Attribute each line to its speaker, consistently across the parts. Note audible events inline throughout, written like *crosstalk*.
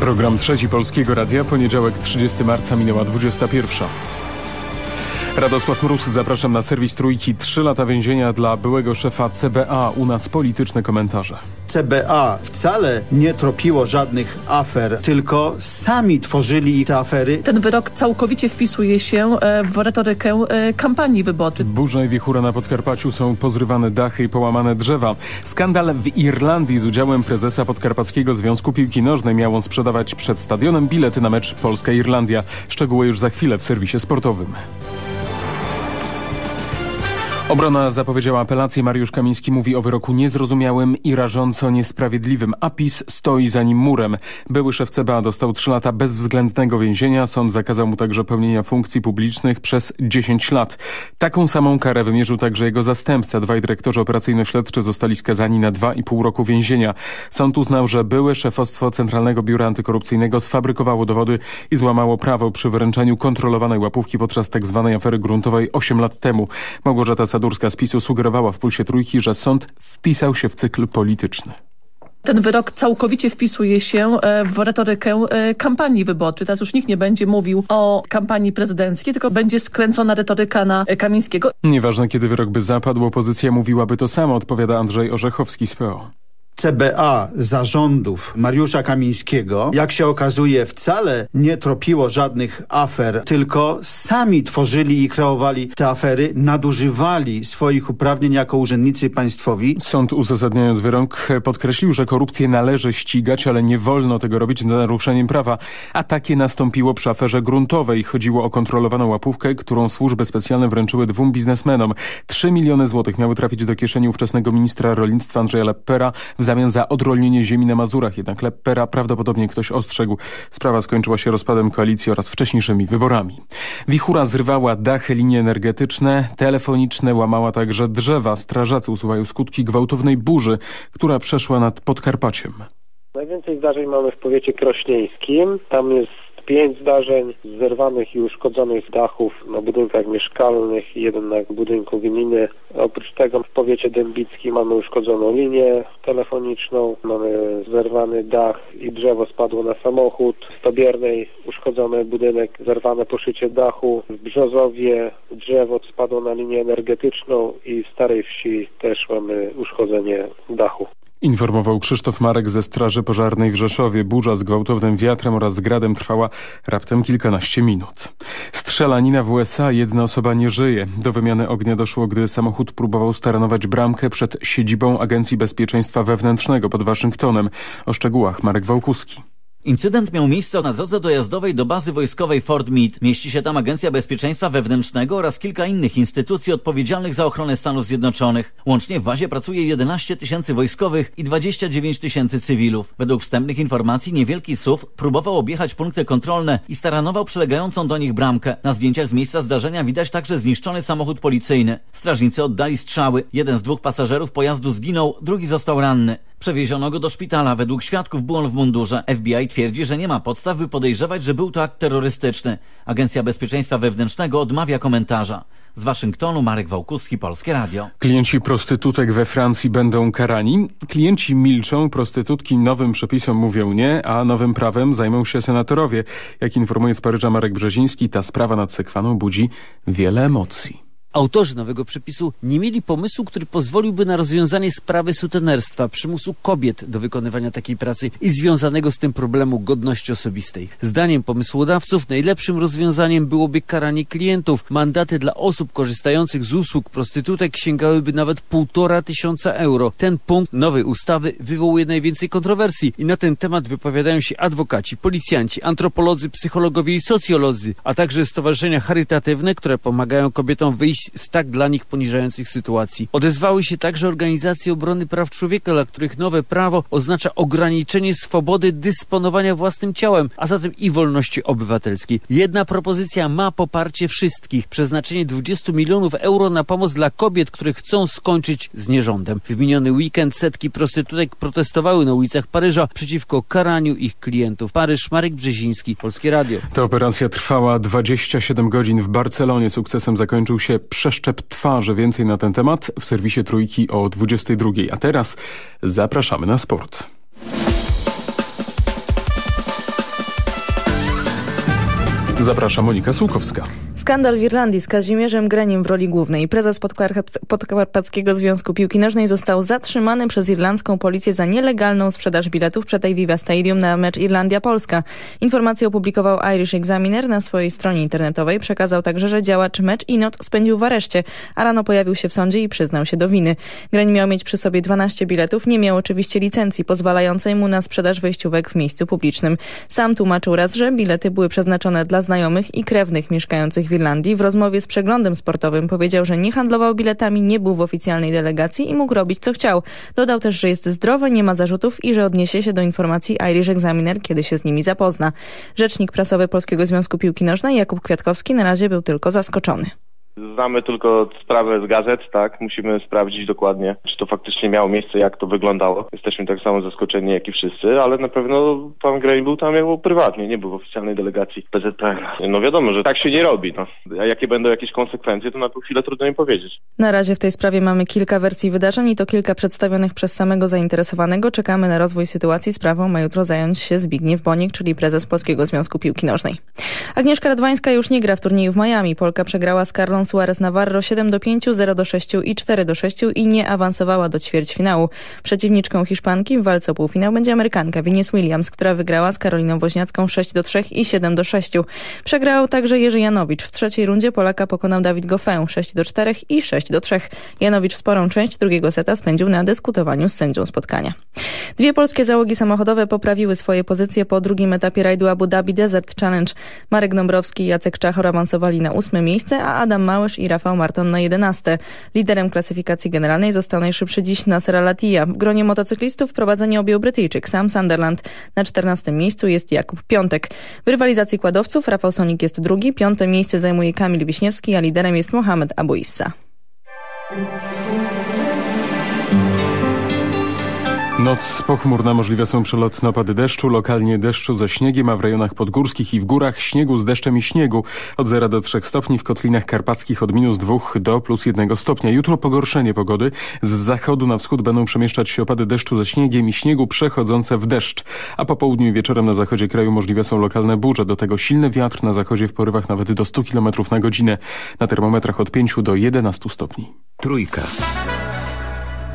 Speaker 1: Program Trzeci Polskiego Radia, poniedziałek 30 marca minęła 21. Radosław Mróz, zapraszam na serwis Trójki. Trzy lata więzienia dla byłego szefa CBA. U nas polityczne komentarze.
Speaker 2: CBA wcale nie tropiło żadnych afer, tylko sami tworzyli te afery.
Speaker 3: Ten wyrok całkowicie wpisuje się e, w retorykę e, kampanii wyborczej.
Speaker 1: Burza i wichura na Podkarpaciu są pozrywane dachy i połamane drzewa. Skandal w Irlandii z udziałem prezesa Podkarpackiego Związku Piłki Nożnej miał on sprzedawać przed stadionem bilety na mecz Polska-Irlandia. Szczegóły już za chwilę w serwisie sportowym. Obrona zapowiedziała apelację. Mariusz Kamiński mówi o wyroku niezrozumiałym i rażąco niesprawiedliwym, a PiS stoi za nim murem. Były szef CBA dostał 3 lata bezwzględnego więzienia. Sąd zakazał mu także pełnienia funkcji publicznych przez 10 lat. Taką samą karę wymierzył także jego zastępca. Dwaj dyrektorzy operacyjno-śledczy zostali skazani na 2,5 roku więzienia. Sąd uznał, że byłe szefostwo Centralnego Biura Antykorupcyjnego sfabrykowało dowody i złamało prawo przy wręczeniu kontrolowanej łapówki podczas tzw. Tak afery gruntowej 8 lat temu. Małgorzata Sadurska z PiSu sugerowała w Pulsie Trójki, że sąd wpisał się w cykl polityczny.
Speaker 3: Ten wyrok całkowicie wpisuje się e, w retorykę e, kampanii wyborczej. Teraz już nikt nie będzie mówił o kampanii prezydenckiej, tylko będzie skręcona retoryka na Kamińskiego.
Speaker 1: Nieważne kiedy wyrok by zapadł, opozycja mówiłaby to samo, odpowiada Andrzej Orzechowski z PO.
Speaker 2: CBA zarządów Mariusza Kamińskiego, jak się okazuje, wcale nie tropiło żadnych afer, tylko sami tworzyli i kreowali te afery, nadużywali swoich uprawnień jako urzędnicy państwowi.
Speaker 1: Sąd uzasadniając wyrok podkreślił, że korupcję należy ścigać, ale nie wolno tego robić naruszeniem prawa. A takie nastąpiło przy aferze gruntowej. Chodziło o kontrolowaną łapówkę, którą służby specjalne wręczyły dwóm biznesmenom. Trzy miliony złotych miały trafić do kieszeni ówczesnego ministra rolnictwa Andrzeja Leppera w zamian za odrolnienie ziemi na Mazurach. Jednak Leppera prawdopodobnie ktoś ostrzegł. Sprawa skończyła się rozpadem koalicji oraz wcześniejszymi wyborami. Wichura zrywała dachy, linie energetyczne, telefoniczne, łamała także drzewa. Strażacy usuwają skutki gwałtownej burzy, która przeszła nad Podkarpaciem.
Speaker 4: Najwięcej zdarzeń mamy w powiecie krośnieńskim. Tam jest pięć zdarzeń zerwanych i uszkodzonych dachów na budynkach mieszkalnych jeden na budynku gminy. Oprócz tego w powiecie dębickim mamy uszkodzoną linię telefoniczną, mamy zerwany dach i drzewo spadło na samochód. W Stobiernej uszkodzony budynek, zerwane poszycie dachu. W Brzozowie drzewo spadło na linię energetyczną i w Starej Wsi też mamy uszkodzenie dachu.
Speaker 1: Informował Krzysztof Marek ze Straży Pożarnej w Rzeszowie. Burza z gwałtownym wiatrem oraz gradem trwała raptem kilkanaście minut. Strzelanina w USA. Jedna osoba nie żyje. Do wymiany ognia doszło, gdy samochód próbował staranować bramkę przed siedzibą Agencji Bezpieczeństwa Wewnętrznego pod Waszyngtonem. O szczegółach Marek Wałkuski.
Speaker 5: Incydent miał miejsce na drodze dojazdowej do bazy wojskowej Fort Meade. Mieści się tam Agencja Bezpieczeństwa Wewnętrznego oraz kilka innych instytucji odpowiedzialnych za ochronę Stanów Zjednoczonych. Łącznie w bazie pracuje 11 tysięcy wojskowych i 29 tysięcy cywilów. Według wstępnych informacji niewielki SUV próbował objechać punkty kontrolne i staranował przylegającą do nich bramkę. Na zdjęciach z miejsca zdarzenia widać także zniszczony samochód policyjny. Strażnicy oddali strzały. Jeden z dwóch pasażerów pojazdu zginął, drugi został ranny. Przewieziono go do szpitala. Według świadków był on w mundurze. FBI twierdzi, że nie ma podstaw, by podejrzewać, że był to akt terrorystyczny. Agencja Bezpieczeństwa Wewnętrznego odmawia komentarza. Z Waszyngtonu Marek Wałkuski, Polskie Radio.
Speaker 1: Klienci prostytutek we Francji będą karani. Klienci milczą, prostytutki nowym przepisom mówią nie, a nowym prawem zajmą się senatorowie. Jak informuje z Paryża Marek Brzeziński, ta sprawa nad Sekwaną budzi wiele emocji.
Speaker 6: Autorzy nowego przepisu nie mieli pomysłu, który pozwoliłby na rozwiązanie sprawy sutenerstwa, przymusu kobiet do wykonywania takiej pracy i związanego z tym problemu godności osobistej. Zdaniem pomysłodawców najlepszym rozwiązaniem byłoby karanie klientów. Mandaty dla osób korzystających z usług prostytutek sięgałyby nawet półtora tysiąca euro. Ten punkt nowej ustawy wywołuje najwięcej kontrowersji i na ten temat wypowiadają się adwokaci, policjanci, antropolodzy, psychologowie i socjolodzy, a także stowarzyszenia charytatywne, które pomagają kobietom wyjść z tak dla nich poniżających sytuacji. Odezwały się także organizacje obrony praw człowieka, dla których nowe prawo oznacza ograniczenie swobody dysponowania własnym ciałem, a zatem i wolności obywatelskiej. Jedna propozycja ma poparcie wszystkich. Przeznaczenie 20 milionów euro na pomoc dla kobiet, które chcą skończyć z nierządem. W miniony weekend setki prostytutek protestowały na ulicach Paryża przeciwko karaniu ich klientów. Paryż, Marek Brzeziński, Polskie Radio.
Speaker 1: Ta operacja trwała 27 godzin w Barcelonie. Sukcesem zakończył się przeszczep twarzy. Więcej na ten temat w serwisie Trójki o 22. A teraz zapraszamy na sport. Zapraszam Monika Sułkowska.
Speaker 7: Skandal w Irlandii z Kazimierzem Greniem w roli głównej. Prezes Podkarpackiego Związku Piłki Nożnej został zatrzymany przez irlandzką policję za nielegalną sprzedaż biletów przed Aviva Stadium na mecz Irlandia-Polska. Informację opublikował Irish Examiner na swojej stronie internetowej. Przekazał także, że działacz mecz i noc spędził w areszcie, a rano pojawił się w sądzie i przyznał się do winy. Greń miał mieć przy sobie 12 biletów, nie miał oczywiście licencji pozwalającej mu na sprzedaż wejściówek w miejscu publicznym. Sam tłumaczył raz, że bilety były przeznaczone dla znajomych i krewnych mieszkających w Irlandii. W rozmowie z przeglądem sportowym powiedział, że nie handlował biletami, nie był w oficjalnej delegacji i mógł robić co chciał. Dodał też, że jest zdrowy, nie ma zarzutów i że odniesie się do informacji Irish Examiner, kiedy się z nimi zapozna. Rzecznik prasowy Polskiego Związku Piłki Nożnej Jakub Kwiatkowski na razie był tylko zaskoczony.
Speaker 8: Znamy tylko sprawę z gazet, tak? Musimy sprawdzić dokładnie, czy to faktycznie miało miejsce, jak to wyglądało. Jesteśmy tak samo zaskoczeni, jak i wszyscy, ale na pewno pan Gray był tam jako prywatnie, nie był w oficjalnej delegacji PZPN. No wiadomo, że tak się nie robi, no. A jakie będą jakieś konsekwencje, to na tą chwilę trudno mi powiedzieć.
Speaker 7: Na razie w tej sprawie mamy kilka wersji wydarzeń i to kilka przedstawionych przez samego zainteresowanego. Czekamy na rozwój sytuacji. Sprawą ma jutro zająć się Zbigniew Bonik, czyli prezes Polskiego Związku Piłki Nożnej. Agnieszka Radwańska już nie gra w turnieju w Miami. Polka przegrała z Karlą Suarez Navarro 7 do 5, 0 do 6 i 4 do 6 i nie awansowała do ćwierćfinału. Przeciwniczką Hiszpanki w walce o półfinał będzie Amerykanka Venus Williams, która wygrała z Karoliną Woźniacką 6 do 3 i 7 do 6. Przegrał także Jerzy Janowicz. W trzeciej rundzie Polaka pokonał Dawid Goffin 6 do 4 i 6 do 3. Janowicz sporą część drugiego seta spędził na dyskutowaniu z sędzią spotkania. Dwie polskie załogi samochodowe poprawiły swoje pozycje po drugim etapie rajdu Abu Dhabi Desert Challenge. Marek Dąbrowski i Jacek Czachor awansowali na ósme miejsce, a Adam Małysz i Rafał Marton na 11. Liderem klasyfikacji generalnej został najszybszy dziś Nasser Al-Attiyah. W gronie motocyklistów prowadzenie objął Brytyjczyk Sam Sunderland. Na 14 miejscu jest Jakub Piątek. W rywalizacji kładowców Rafał Sonik jest drugi, piąte miejsce zajmuje Kamil Wiśniewski, a liderem jest Mohamed Abu
Speaker 1: Noc pochmurna, możliwe są przelotne opady deszczu, lokalnie deszczu ze śniegiem, a w rejonach podgórskich i w górach śniegu z deszczem i śniegu. Od 0 do 3 stopni, w kotlinach karpackich od minus 2 do plus 1 stopnia. Jutro pogorszenie pogody. Z zachodu na wschód będą przemieszczać się opady deszczu ze śniegiem i śniegu przechodzące w deszcz. A po południu i wieczorem na zachodzie kraju możliwe są lokalne burze. Do tego silny wiatr na zachodzie w porywach nawet do 100 km na godzinę. Na termometrach od 5 do 11 stopni.
Speaker 9: Trójka.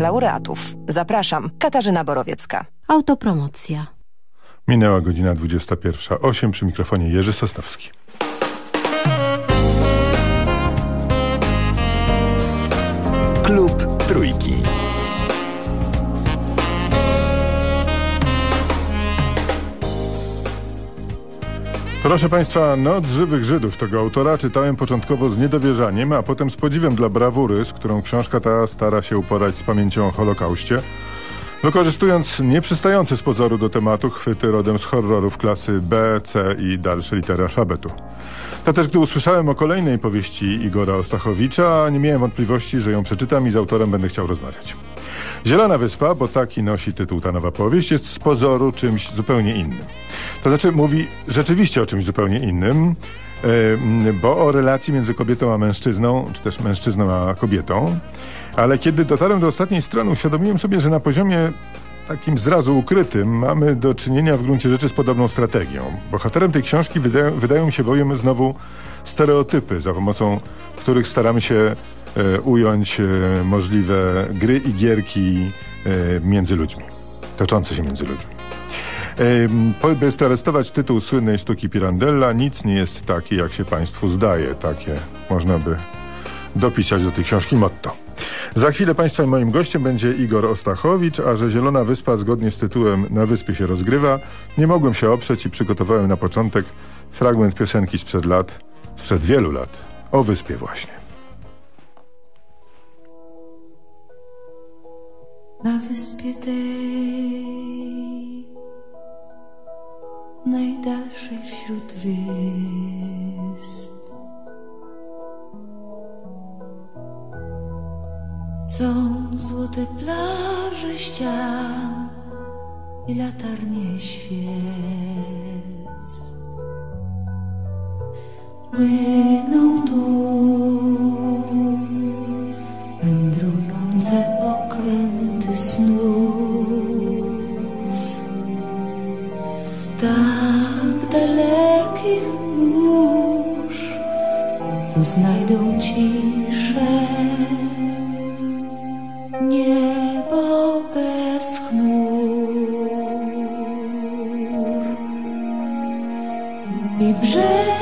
Speaker 10: laureatów. Zapraszam, Katarzyna Borowiecka.
Speaker 11: Autopromocja.
Speaker 12: Minęła godzina 21.08 przy mikrofonie Jerzy Sosnowski.
Speaker 9: Klub Trójki.
Speaker 12: Proszę Państwa, Noc Żywych Żydów tego autora czytałem początkowo z niedowierzaniem, a potem z podziwem dla brawury, z którą książka ta stara się uporać z pamięcią o Holokauście, wykorzystując nieprzystające z pozoru do tematu chwyty rodem z horrorów klasy B, C i dalsze litery alfabetu. To też gdy usłyszałem o kolejnej powieści Igora Ostachowicza, nie miałem wątpliwości, że ją przeczytam i z autorem będę chciał rozmawiać. Zielona Wyspa, bo taki nosi tytuł ta nowa powieść, jest z pozoru czymś zupełnie innym. To znaczy mówi rzeczywiście o czymś zupełnie innym, bo o relacji między kobietą a mężczyzną, czy też mężczyzną a kobietą. Ale kiedy dotarłem do ostatniej strony, uświadomiłem sobie, że na poziomie takim zrazu ukrytym mamy do czynienia w gruncie rzeczy z podobną strategią. Bohaterem tej książki wydają, wydają mi się bowiem znowu stereotypy, za pomocą których staramy się e, ująć e, możliwe gry i gierki e, między ludźmi, toczące się między ludźmi. By strestować tytuł słynnej sztuki Pirandella, nic nie jest takie, jak się Państwu zdaje. Takie można by dopisać do tej książki motto. Za chwilę Państwa i moim gościem będzie Igor Ostachowicz, a że Zielona Wyspa zgodnie z tytułem Na Wyspie się rozgrywa, nie mogłem się oprzeć i przygotowałem na początek fragment piosenki sprzed lat, sprzed wielu lat, o wyspie właśnie.
Speaker 13: Na wyspie tej
Speaker 11: najdalszej wśród wysp. Są złote plaże ścian i latarnie świec. Płyną tu wędrujące okręty snów z tak dalekich mórz tu znajdą ciszę i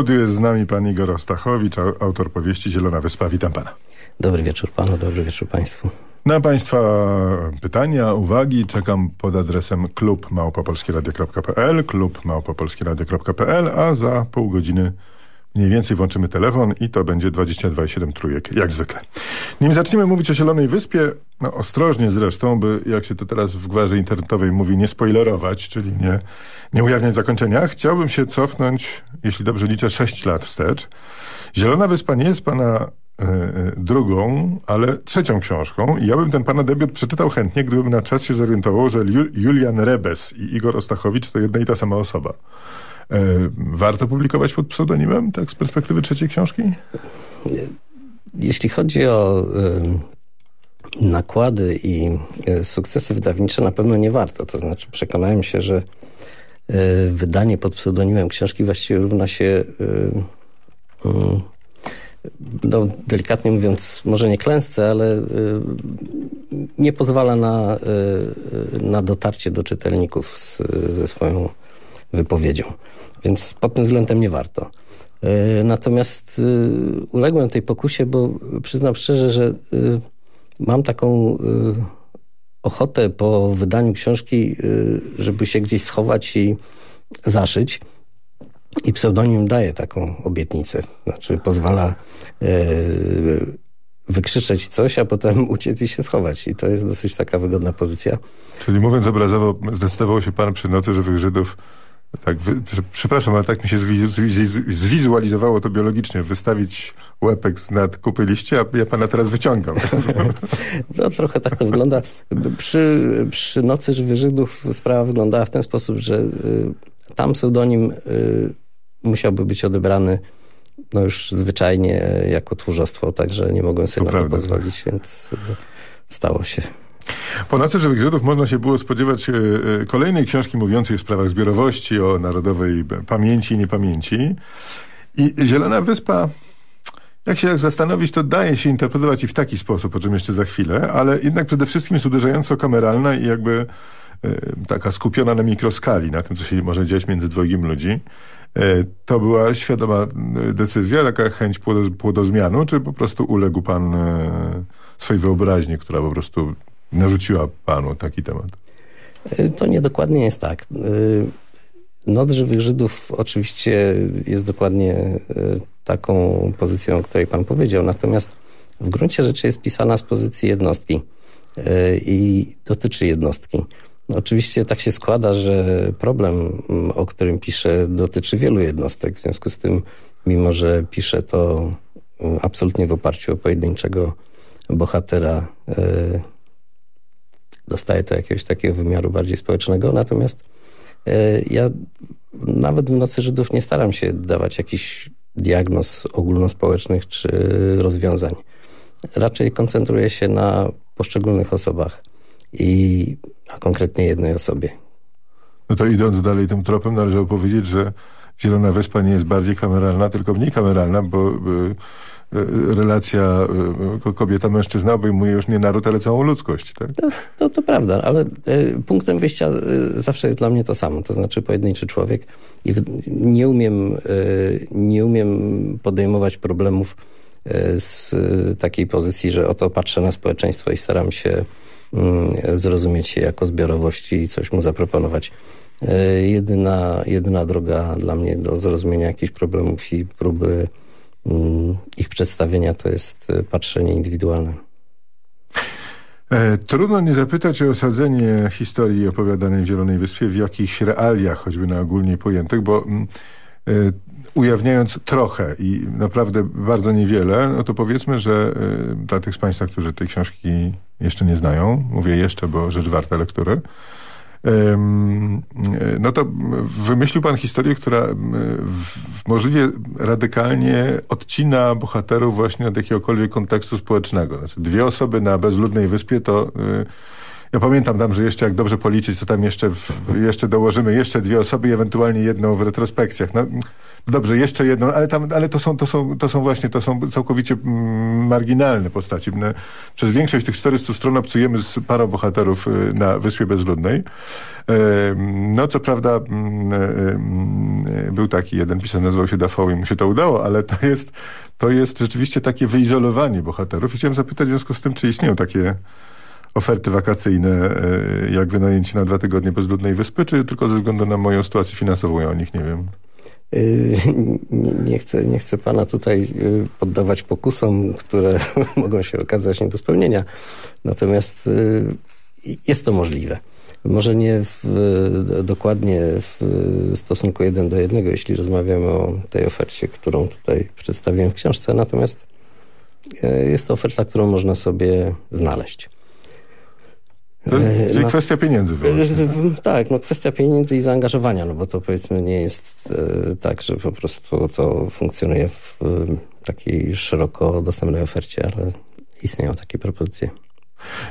Speaker 12: studiu jest z nami pan Igor Ostachowicz, au- autor powieści Zielona Wyspa. Witam pana.
Speaker 13: Dobry wieczór panu, dobry wieczór państwu.
Speaker 12: Na państwa pytania, uwagi czekam pod adresem klubmałpopolskieradio.pl klubmałpopolskieradio.pl a za pół godziny mniej więcej włączymy telefon i to będzie 22,7 trójek, jak zwykle. Nim zaczniemy mówić o Zielonej Wyspie, no ostrożnie zresztą, by jak się to teraz w gwarze internetowej mówi, nie spoilerować, czyli nie, nie ujawniać zakończenia, chciałbym się cofnąć, jeśli dobrze liczę, 6 lat wstecz. Zielona Wyspa nie jest pana e, drugą, ale trzecią książką i ja bym ten pana debiut przeczytał chętnie, gdybym na czas się zorientował, że Ju- Julian Rebes i Igor Ostachowicz to jedna i ta sama osoba. E, warto publikować pod pseudonimem, tak z perspektywy trzeciej książki?
Speaker 13: Jeśli chodzi o nakłady i y, sukcesy wydawnicze, na pewno nie warto. To znaczy przekonałem się, że y, wydanie pod pseudonimem książki właściwie równa się y, no, delikatnie mówiąc, może nie klęsce, ale nie pozwala na, na dotarcie do czytelników z, ze swoją wypowiedzią. Więc pod tym względem nie warto. Y, Natomiast y, uległem tej pokusie, bo przyznam szczerze, że y, mam taką ochotę po wydaniu książki, żeby się gdzieś schować i zaszyć. I pseudonim daje taką obietnicę. Znaczy pozwala wykrzyczeć coś, a potem *laughs* uciec i się schować. I to jest dosyć taka wygodna pozycja.
Speaker 12: Czyli mówiąc obrazowo, zdecydował się pan przy nocy żywych Żydów tak, wy, prze- przepraszam, ale tak mi się zwi, zwi, zwizualizowało to biologicznie, wystawić łepek z nad kupy liście, a ja pana teraz wyciągam. *laughs*
Speaker 13: No trochę tak to wygląda. Przy, przy Nocy Żywych Żydów sprawa wyglądała w ten sposób, że y, tam pseudonim y, musiałby być odebrany no już zwyczajnie jako tchórzostwo, także nie mogłem sobie
Speaker 12: To
Speaker 13: na
Speaker 12: prawda,
Speaker 13: to pozwolić, więc y, stało się.
Speaker 12: Po Nocy Żywych Żydów można się było spodziewać e, e, kolejnej książki mówiącej o sprawach zbiorowości, o narodowej pamięci i niepamięci. I Zielona Wyspa, jak się zastanowić, to daje się interpretować i w taki sposób, o czym jeszcze za chwilę, ale jednak przede wszystkim jest uderzająco kameralna i jakby e, taka skupiona na mikroskali, na tym, co się może dziać między dwojgiem ludzi. To była świadoma decyzja, taka chęć płodo- płodozmianu, czy po prostu uległ pan swojej wyobraźni, która po prostu narzuciła panu taki temat?
Speaker 13: Y, To niedokładnie jest tak. Y, Noc Żywych Żydów oczywiście jest dokładnie y, taką pozycją, o której pan powiedział, natomiast w gruncie rzeczy jest pisana z pozycji jednostki i dotyczy jednostki. Oczywiście tak się składa, że problem, mm, o którym piszę, dotyczy wielu jednostek. W związku z tym, mimo że piszę to mm, absolutnie w oparciu o pojedynczego bohatera, dostaje to jakiegoś takiego wymiaru bardziej społecznego. Natomiast e, ja nawet w Nocy Żydów nie staram się dawać jakichś diagnoz ogólnospołecznych czy rozwiązań. Raczej koncentruję się na poszczególnych osobach i a konkretnie jednej osobie.
Speaker 12: No to idąc dalej tym tropem, należało powiedzieć, że Zielona Wyspa nie jest bardziej kameralna, tylko mniej kameralna, bo y, relacja y, kobieta-mężczyzna obejmuje już nie naród, ale całą ludzkość. Tak?
Speaker 13: To, to, to prawda, ale e, punktem wyjścia zawsze jest dla mnie to samo, to znaczy pojedynczy człowiek i nie umiem, nie umiem podejmować problemów z takiej pozycji, że oto patrzę na społeczeństwo i staram się mm, zrozumieć się jako zbiorowość i coś mu zaproponować. Jedyna, jedyna droga dla mnie do zrozumienia jakichś problemów i próby ich przedstawienia to jest e, patrzenie indywidualne.
Speaker 12: E, trudno nie zapytać o osadzenie historii opowiadanej w Zielonej Wyspie w jakichś realiach, choćby na ogólnie pojętych, bo mm, e, ujawniając trochę i naprawdę bardzo niewiele, no to powiedzmy, że e, dla tych z Państwa, którzy tej książki jeszcze nie znają, mówię jeszcze, bo rzecz warta lektury, no to wymyślił pan historię, która możliwie radykalnie odcina bohaterów właśnie od jakiegokolwiek kontekstu społecznego. Znaczy dwie osoby na bezludnej wyspie to... ja pamiętam tam, że jeszcze jak dobrze policzyć, to tam jeszcze, w, jeszcze dołożymy jeszcze dwie osoby i ewentualnie jedną w retrospekcjach. No, dobrze, jeszcze jedną, ale, tam, ale to, są, to, są, to są właśnie, to są całkowicie mm, marginalne postaci. My Przez większość tych 400 stron obcujemy z parą bohaterów y, na Wyspie Bezludnej. Em, No co prawda mm, em, był taki jeden pisarz, nazywał się Dafoe i mu się to udało, ale to jest, to jest rzeczywiście takie wyizolowanie bohaterów. I chciałem zapytać w związku z tym, czy istnieją takie oferty wakacyjne, e, jak wynajęcie na dwa tygodnie bezludnej wyspy, czy tylko ze względu na moją sytuację finansową ja o nich nie wiem?
Speaker 13: Y, *laughs* Nie, chcę, nie chcę pana tutaj y, poddawać pokusom, które *laughs* mogą się okazać nie do spełnienia. Natomiast y, jest to możliwe. Może nie w, dokładnie w stosunku jeden do jednego, jeśli rozmawiamy o tej ofercie, którą tutaj przedstawiłem w książce. Natomiast jest to oferta, którą można sobie znaleźć.
Speaker 12: To jest
Speaker 13: E,
Speaker 12: czyli
Speaker 13: no.
Speaker 12: kwestia pieniędzy wyłącznie.
Speaker 13: Tak, no kwestia pieniędzy i zaangażowania, no bo to powiedzmy nie jest e, tak, że po prostu to funkcjonuje w e, takiej szeroko dostępnej ofercie, ale istnieją takie propozycje.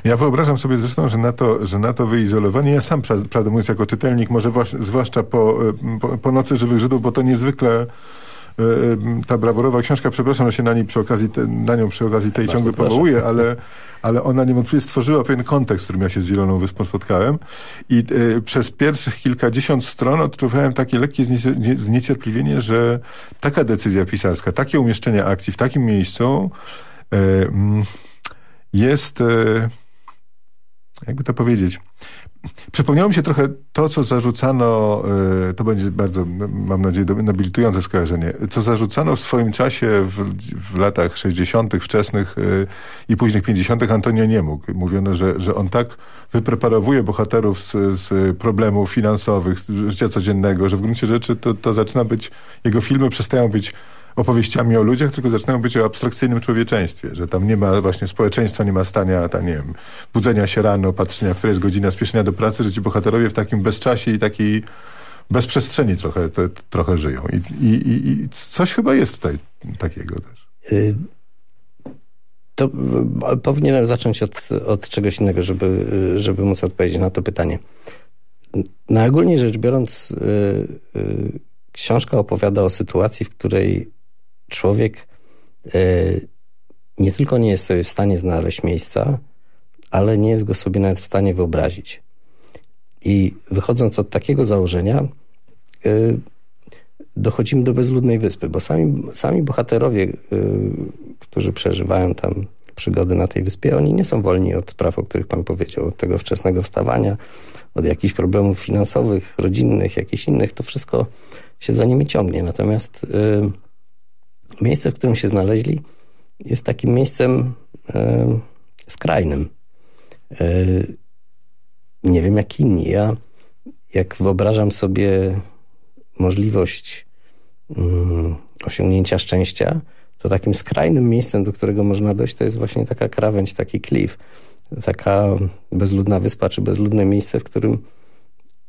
Speaker 12: Ja wyobrażam sobie zresztą, że na to, że na to wyizolowanie, ja sam, pra- prawdę mówiąc, jako czytelnik, może zwłaszcza po, e, po, po Nocy Żywych Żydów, bo to niezwykle e, ta brawurowa książka, przepraszam, że się na, niej przy okazji te, na nią przy okazji tej ciągle powołuję, ale, ale ona niewątpliwie stworzyła pewien kontekst, w którym ja się z Zieloną Wyspą spotkałem i e, przez pierwszych kilkadziesiąt stron odczuwałem takie lekkie zniecierpliwienie, że taka decyzja pisarska, takie umieszczenie akcji w takim miejscu e, mm, jest... E, jakby to powiedzieć. Przypomniało mi się trochę to, co zarzucano, e, to będzie bardzo, mam nadzieję, nobilitujące skojarzenie, co zarzucano w swoim czasie w, w latach 60., wczesnych e, i późnych 50. Antonio nie mógł. Mówiono, że, że on tak wypreparowuje bohaterów z, z problemów finansowych, życia codziennego, że w gruncie rzeczy to, to zaczyna być, jego filmy przestają być opowieściami o ludziach, tylko zaczynają być o abstrakcyjnym człowieczeństwie, że tam nie ma właśnie społeczeństwa, nie ma stania, tam, nie wiem, budzenia się rano, patrzenia, która jest godzina, spieszenia do pracy, że ci bohaterowie w takim bezczasie i takiej bezprzestrzeni trochę, te, trochę żyją. I, i, i, coś chyba jest tutaj takiego też.
Speaker 13: Y, To y, powinienem zacząć od, od czegoś innego, żeby, y, żeby móc odpowiedzieć na to pytanie. Najogólniej rzecz biorąc, książka opowiada o sytuacji, w której człowiek y, nie tylko nie jest sobie w stanie znaleźć miejsca, ale nie jest go sobie nawet w stanie wyobrazić. I wychodząc od takiego założenia, y, dochodzimy do bezludnej wyspy, bo sami, sami bohaterowie, y, którzy przeżywają tam przygody na tej wyspie, oni nie są wolni od spraw, o których pan powiedział, od tego wczesnego wstawania, od jakichś problemów finansowych, rodzinnych, jakichś innych, to wszystko się za nimi ciągnie. Natomiast miejsce, w którym się znaleźli, jest takim miejscem y, skrajnym. Y, nie wiem jak inni. Ja jak wyobrażam sobie możliwość mm, osiągnięcia szczęścia, to takim skrajnym miejscem, do którego można dojść, to jest właśnie taka krawędź, taki klif. Taka bezludna wyspa, czy bezludne miejsce, w którym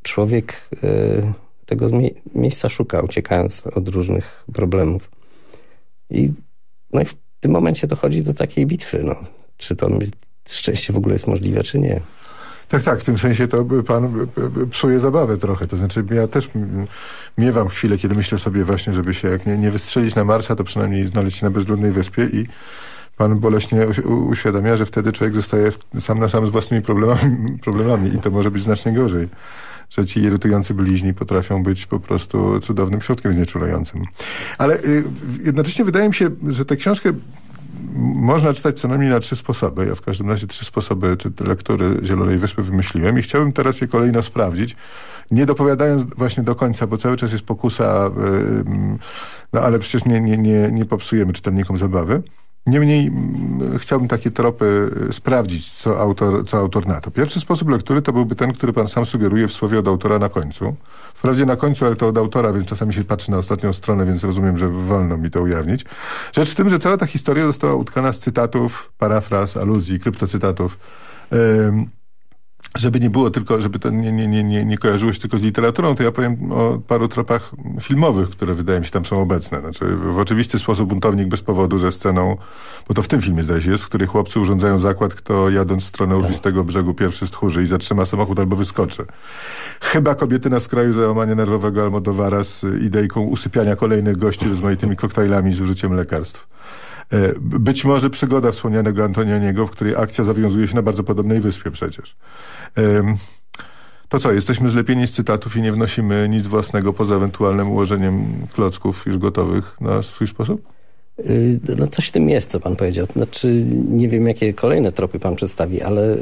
Speaker 13: człowiek y, tego mie miejsca szuka, uciekając od różnych problemów. I, no i w tym momencie dochodzi do takiej bitwy. No. Czy to szczęście w ogóle jest możliwe, czy nie.
Speaker 12: Tak, tak, w tym sensie to pan psuje zabawę trochę. To znaczy ja też miewam chwilę, kiedy myślę sobie właśnie, żeby się jak nie, nie wystrzelić na Marsa, to przynajmniej znaleźć się na bezludnej wyspie i pan boleśnie uświadamia, że wtedy człowiek zostaje sam na sam z własnymi problemami, *laughs* problemami i to może być znacznie gorzej. Że ci irytujący bliźni potrafią być po prostu cudownym środkiem znieczulającym. Ale y, jednocześnie wydaje mi się, że tę książkę można czytać co najmniej na trzy sposoby. Ja w każdym razie trzy sposoby czy lektury Zielonej Wyspy wymyśliłem i chciałbym teraz je kolejno sprawdzić. Nie dopowiadając właśnie do końca, bo cały czas jest pokusa, no ale przecież nie, nie, nie, nie popsujemy czytelnikom zabawy. Niemniej chciałbym takie tropy sprawdzić, co autor, co autor na to. Pierwszy sposób lektury to byłby ten, który pan sam sugeruje w słowie od autora na końcu. Wprawdzie na końcu, ale to od autora, więc czasami się patrzy na ostatnią stronę, więc rozumiem, że wolno mi to ujawnić. Rzecz w tym, że cała ta historia została utkana z cytatów, parafraz, aluzji, kryptocytatów. Żeby nie było tylko, żeby to nie, nie, nie, nie, nie kojarzyło się tylko z literaturą, to ja powiem o paru tropach filmowych, które wydaje mi się tam są obecne. Znaczy w oczywisty sposób buntownik bez powodu ze sceną, bo to w tym filmie zdaje się jest, w której chłopcy urządzają zakład, kto jadąc w stronę urwistego brzegu pierwszy stchórzy i zatrzyma samochód albo wyskoczy. Chyba kobiety na skraju załamania nerwowego Almodowara z idejką usypiania kolejnych gości rozmaitymi koktajlami z użyciem lekarstw. Być może przygoda wspomnianego Antonioniego, w której akcja zawiązuje się na bardzo podobnej wyspie przecież. To co, jesteśmy zlepieni z cytatów i nie wnosimy nic własnego poza ewentualnym ułożeniem klocków już gotowych na swój sposób?
Speaker 13: No coś w tym jest, co pan powiedział. Znaczy, nie wiem, jakie kolejne tropy pan przedstawi, ale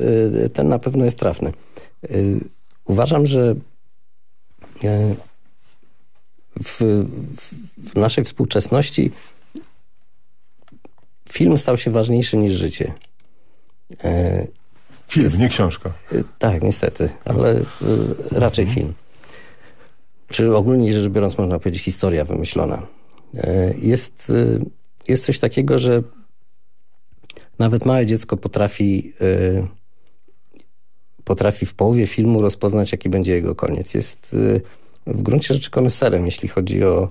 Speaker 13: ten na pewno jest trafny. Uważam, że w, w naszej współczesności film stał się ważniejszy niż życie.
Speaker 12: Film, jest, nie książka.
Speaker 13: Tak, niestety, ale raczej mhm. film. Czy ogólnie rzecz biorąc można powiedzieć historia wymyślona. Jest, jest coś takiego, że nawet małe dziecko potrafi potrafi w połowie filmu rozpoznać, jaki będzie jego koniec. Jest w gruncie rzeczy koneserem, jeśli chodzi o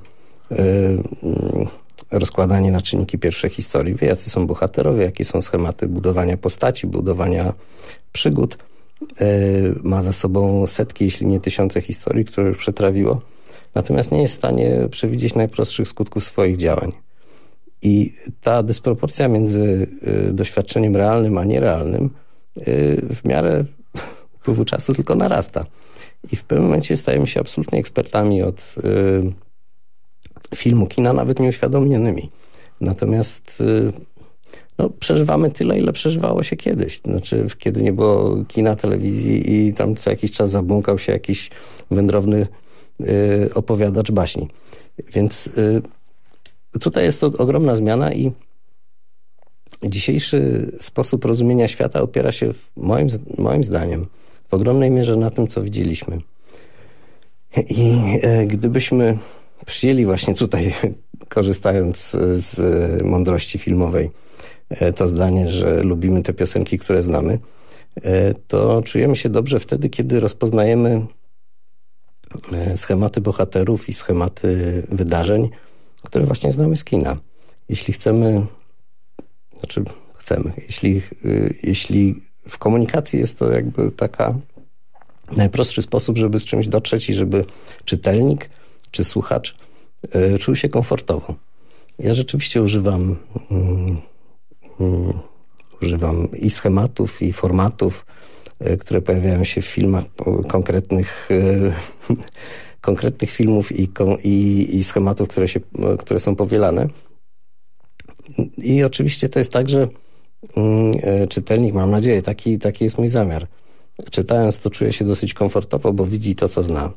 Speaker 13: rozkładanie na czynniki pierwszej historii. Wie, jacy są bohaterowie, jakie są schematy budowania postaci, budowania przygód. Ma za sobą setki, jeśli nie tysiące historii, które już przetrawiło. Natomiast nie jest w stanie przewidzieć najprostszych skutków swoich działań. I ta dysproporcja między doświadczeniem realnym a nierealnym w miarę upływu czasu tylko narasta. I w pewnym momencie stajemy się absolutnie ekspertami od filmu, kina, nawet nieuświadomionymi. Natomiast no, przeżywamy tyle, ile przeżywało się kiedyś. Znaczy, kiedy nie było kina, telewizji i tam co jakiś czas zabłąkał się jakiś wędrowny y, opowiadacz baśni. Więc y, tutaj jest to ogromna zmiana i dzisiejszy sposób rozumienia świata opiera się, w moim, moim zdaniem, w ogromnej mierze na tym, co widzieliśmy. I e, gdybyśmy przyjęli właśnie tutaj, *laughs* korzystając z mądrości filmowej, to zdanie, że lubimy te piosenki, które znamy, to czujemy się dobrze wtedy, kiedy rozpoznajemy schematy bohaterów i schematy wydarzeń, które właśnie znamy z kina. Jeśli chcemy, znaczy chcemy, jeśli, jeśli w komunikacji jest to jakby taka najprostszy sposób, żeby z czymś dotrzeć i żeby czytelnik czy słuchacz y, czuł się komfortowo. Ja rzeczywiście używam mm, mm, używam i schematów, i formatów, y, które pojawiają się w filmach konkretnych y, *laughs* konkretnych filmów i, i, i schematów, które, się, które są powielane. I oczywiście to jest tak, że mm, e, czytelnik, mam nadzieję, taki, taki jest mój zamiar. Czytając to czuje się dosyć komfortowo, bo widzi to, co zna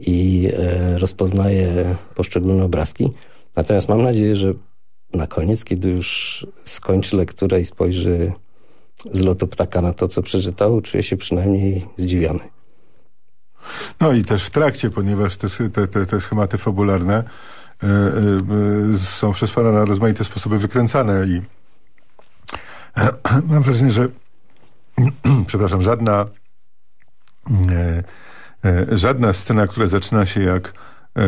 Speaker 13: i e, rozpoznaje poszczególne obrazki. Natomiast mam nadzieję, że na koniec, kiedy już skończy lekturę i spojrzy z lotu ptaka na to, co przeczytał, czuje się przynajmniej zdziwiony.
Speaker 12: No i też w trakcie, ponieważ te, te, te, te schematy fabularne e, e, są przez pana na rozmaite sposoby wykręcane i *clears throat* mam wrażenie, że *clears throat* przepraszam, żadna e, żadna scena, która zaczyna się jak e,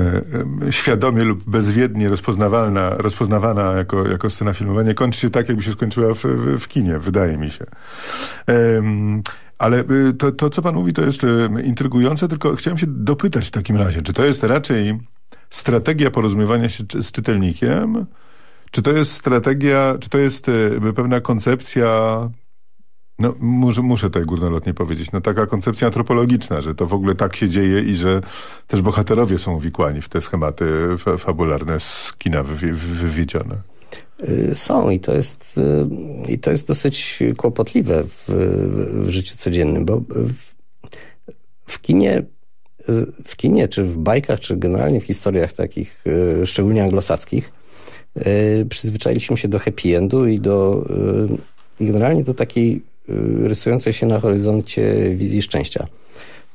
Speaker 12: e, świadomie lub bezwiednie rozpoznawalna, rozpoznawana jako, jako scena filmowa, nie kończy się tak, jakby się skończyła w, w, w kinie, wydaje mi się. Ale y, to, to, co pan mówi, to jest intrygujące, tylko chciałem się dopytać w takim razie, czy to jest raczej strategia porozumiewania się z czytelnikiem, czy to jest strategia, czy to jest pewna koncepcja, no muszę, muszę tutaj górnolotnie powiedzieć, no taka koncepcja antropologiczna, że to w ogóle tak się dzieje i że też bohaterowie są uwikłani w te schematy fa fabularne z kina wywie, wywiedzione.
Speaker 13: Y, Są i to jest, y, i to jest dosyć kłopotliwe w, w życiu codziennym, bo w, w kinie w kinie, czy w bajkach, czy generalnie w historiach takich, y, szczególnie anglosaskich, przyzwyczailiśmy się do happy endu i do generalnie do takiej rysującej się na horyzoncie wizji szczęścia.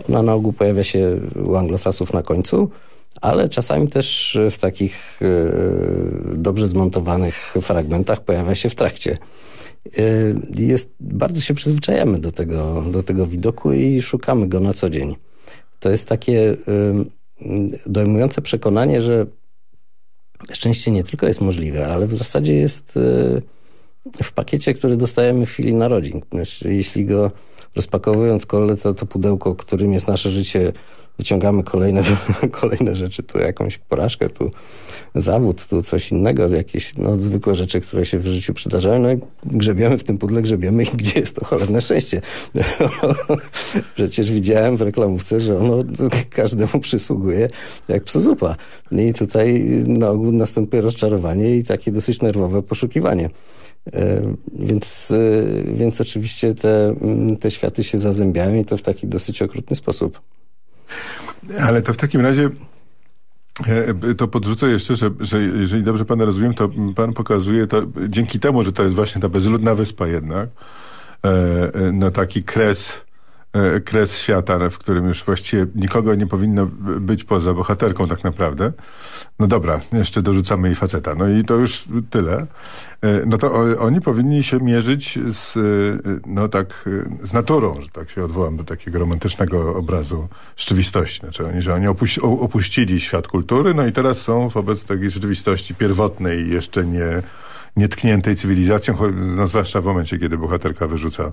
Speaker 13: Ona na ogół pojawia się u anglosasów na końcu, ale czasami też w takich e, dobrze zmontowanych fragmentach pojawia się w trakcie. E, Jest, bardzo się przyzwyczajamy do tego, do tego widoku i szukamy go na co dzień. To jest takie dojmujące przekonanie, że szczęście nie tylko jest możliwe, ale w zasadzie jest w pakiecie, który dostajemy w chwili narodzin. Znaczy, jeśli go rozpakowując kole, to, pudełko, którym jest nasze życie, wyciągamy kolejne, *laughs* kolejne rzeczy, tu jakąś porażkę, tu zawód, tu coś innego, jakieś no, zwykłe rzeczy, które się w życiu przydarzają, no i grzebiemy w tym pudle, grzebiemy i gdzie jest to cholerne szczęście? *laughs* Przecież widziałem w reklamówce, że ono każdemu przysługuje jak psu zupa. I tutaj na ogół następuje rozczarowanie i takie dosyć nerwowe poszukiwanie. E, Więc, e, więc oczywiście te, mm, te światy się zazębiają i to w taki dosyć okrutny sposób.
Speaker 12: Ale to w takim razie e, to podrzucę jeszcze, że, że jeżeli dobrze pana rozumiem, to pan pokazuje to dzięki temu, że to jest właśnie ta bezludna wyspa jednak, no taki kres, kres świata, w którym już właściwie nikogo nie powinno być poza bohaterką tak naprawdę. No dobra, jeszcze dorzucamy jej faceta. No i to już tyle. E, No to oni powinni się mierzyć z, e, no tak, e, z naturą, że tak się odwołam do takiego romantycznego obrazu rzeczywistości. Znaczy oni, że oni opuścili świat kultury, no i teraz są wobec takiej rzeczywistości pierwotnej, jeszcze nie, nietkniętej cywilizacją, no zwłaszcza w momencie, kiedy bohaterka wyrzuca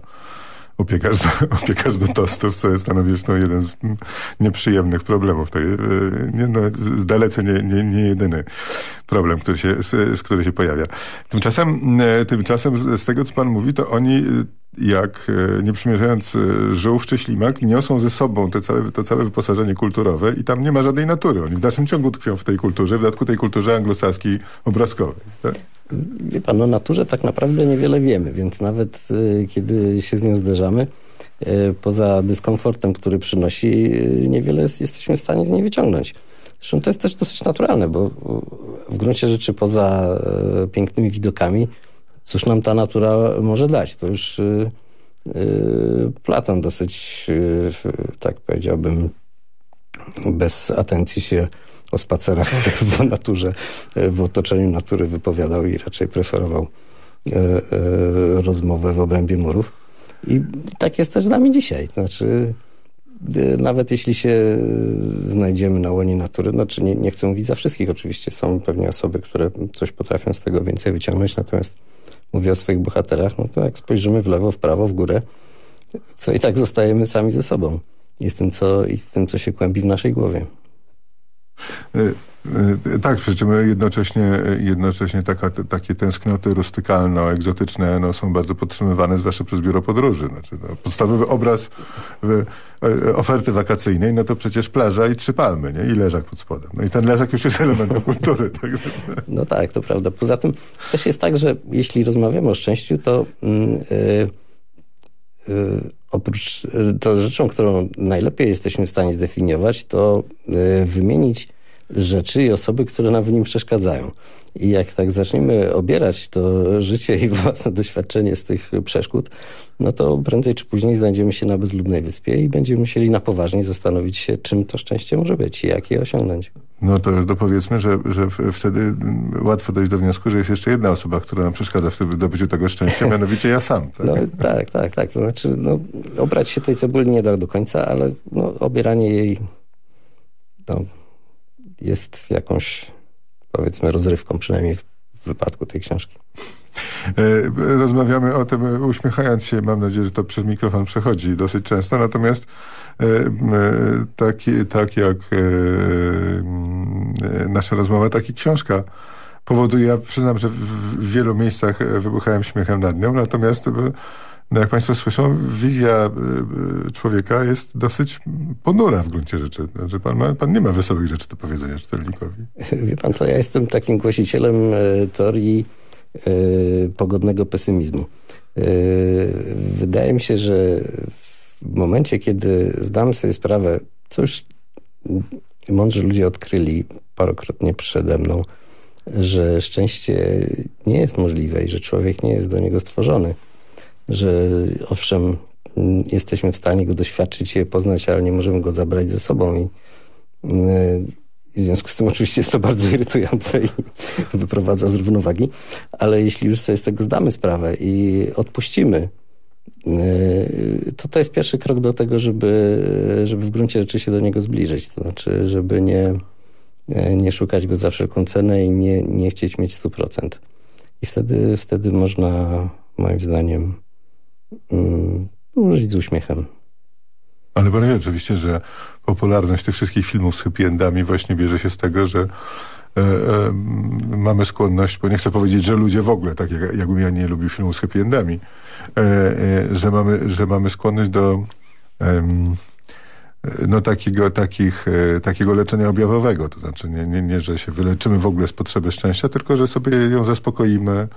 Speaker 12: opiekarz do, do tostów, co stanowi zresztą jeden z nieprzyjemnych problemów. Tej, e, nie, no, z- dalece nie, nie, nie jedyny problem, który się, z, z który się pojawia. Tymczasem, tymczasem z- tego, co pan mówi, to oni jak nie przymierzając żółw czy ślimak, niosą ze sobą te całe, to całe wyposażenie kulturowe i tam nie ma żadnej natury. Oni w dalszym ciągu tkwią w tej kulturze, w dodatku tej kulturze anglosaskiej obrazkowej. Tak?
Speaker 13: Wie pan, o naturze tak naprawdę niewiele wiemy, więc nawet y, kiedy się z nią zderzamy, y, poza dyskomfortem, który przynosi, y, niewiele jest, jesteśmy w stanie z niej wyciągnąć. Zresztą to jest też dosyć naturalne, bo w gruncie rzeczy poza pięknymi widokami, cóż nam ta natura może dać? To już Platon dosyć, tak powiedziałbym, bez atencji się o spacerach w naturze, w otoczeniu natury wypowiadał i raczej preferował e, e, rozmowę w obrębie murów. I tak jest też z nami dzisiaj. Znaczy, e, nawet jeśli się znajdziemy na łonie natury, znaczy nie, nie chcę mówić za wszystkich oczywiście, są pewnie osoby, które coś potrafią z tego więcej wyciągnąć, natomiast mówię o swoich bohaterach, no to jak spojrzymy w lewo, w prawo, w górę, co i tak zostajemy sami ze sobą i z tym, co, i z tym, co się kłębi w naszej głowie.
Speaker 12: Y, y, Tak, przy czym jednocześnie, jednocześnie taka, takie tęsknoty rustykalno-egzotyczne no, są bardzo podtrzymywane, zwłaszcza przez biuro podróży. Znaczy, no, podstawowy obraz w, e, oferty wakacyjnej, no to przecież plaża i trzy palmy, nie? I leżak pod spodem. No i ten leżak już jest elementem kultury. *laughs* Tak?
Speaker 13: No tak, to prawda. Poza tym też jest tak, że jeśli rozmawiamy o szczęściu, to mm, y, y, oprócz y, to rzeczą, którą najlepiej jesteśmy w stanie zdefiniować, to y, wymienić rzeczy i osoby, które nam w nim przeszkadzają. I jak tak zaczniemy obierać to życie i *laughs* własne doświadczenie z tych przeszkód, no to prędzej czy później znajdziemy się na bezludnej wyspie i będziemy musieli na poważnie zastanowić się, czym to szczęście może być i jak je osiągnąć.
Speaker 12: No to już dopowiedzmy, że, że wtedy mm, łatwo dojść do wniosku, że jest jeszcze jedna osoba, która nam przeszkadza w dobyciu tego szczęścia, *laughs* mianowicie ja sam. Tak?
Speaker 13: No tak, tak, tak. To znaczy, no, obrać się tej cebuli nie da do końca, ale no, obieranie jej no, jest jakąś, powiedzmy, rozrywką, przynajmniej w wypadku tej książki.
Speaker 12: E, Rozmawiamy o tym uśmiechając się. Mam nadzieję, że to przez mikrofon przechodzi dosyć często. Natomiast taki, tak jak nasza rozmowa, tak i książka powoduje, ja przyznam, że w, wielu miejscach wybuchałem śmiechem nad nią. Natomiast no jak Państwo słyszą, wizja e, e, człowieka jest dosyć ponura w gruncie rzeczy. Znaczy pan, ma, pan nie ma wesołych rzeczy do powiedzenia czytelnikowi.
Speaker 13: Wie pan co, ja jestem takim głosicielem e, teorii e, pogodnego pesymizmu. E, wydaje mi się, że w momencie, kiedy zdam sobie sprawę, co już mądrzy ludzie odkryli parokrotnie przede mną, że szczęście nie jest możliwe i że człowiek nie jest do niego stworzony. Że owszem, jesteśmy w stanie go doświadczyć je poznać, ale nie możemy go zabrać ze sobą i y, w związku z tym oczywiście jest to bardzo *laughs* irytujące i wyprowadza z równowagi, ale jeśli już sobie z tego zdamy sprawę i odpuścimy, y, to to jest pierwszy krok do tego, żeby, żeby w gruncie rzeczy się do niego zbliżyć. To znaczy, żeby nie, nie szukać go za wszelką cenę i nie, nie chcieć mieć 100%. I wtedy, wtedy można, moim zdaniem, żyć z uśmiechem.
Speaker 12: Ale pan wie oczywiście, że popularność tych wszystkich filmów z happy endami właśnie bierze się z tego, że e, e, mamy skłonność, bo nie chcę powiedzieć, że ludzie w ogóle, tak jak, jakbym ja nie lubił filmów z happy endami, e, e, że, mamy, że mamy skłonność do em, no takiego, takich, e, takiego leczenia objawowego. To znaczy nie, nie, nie, że się wyleczymy w ogóle z potrzeby szczęścia, tylko że sobie ją zaspokoimy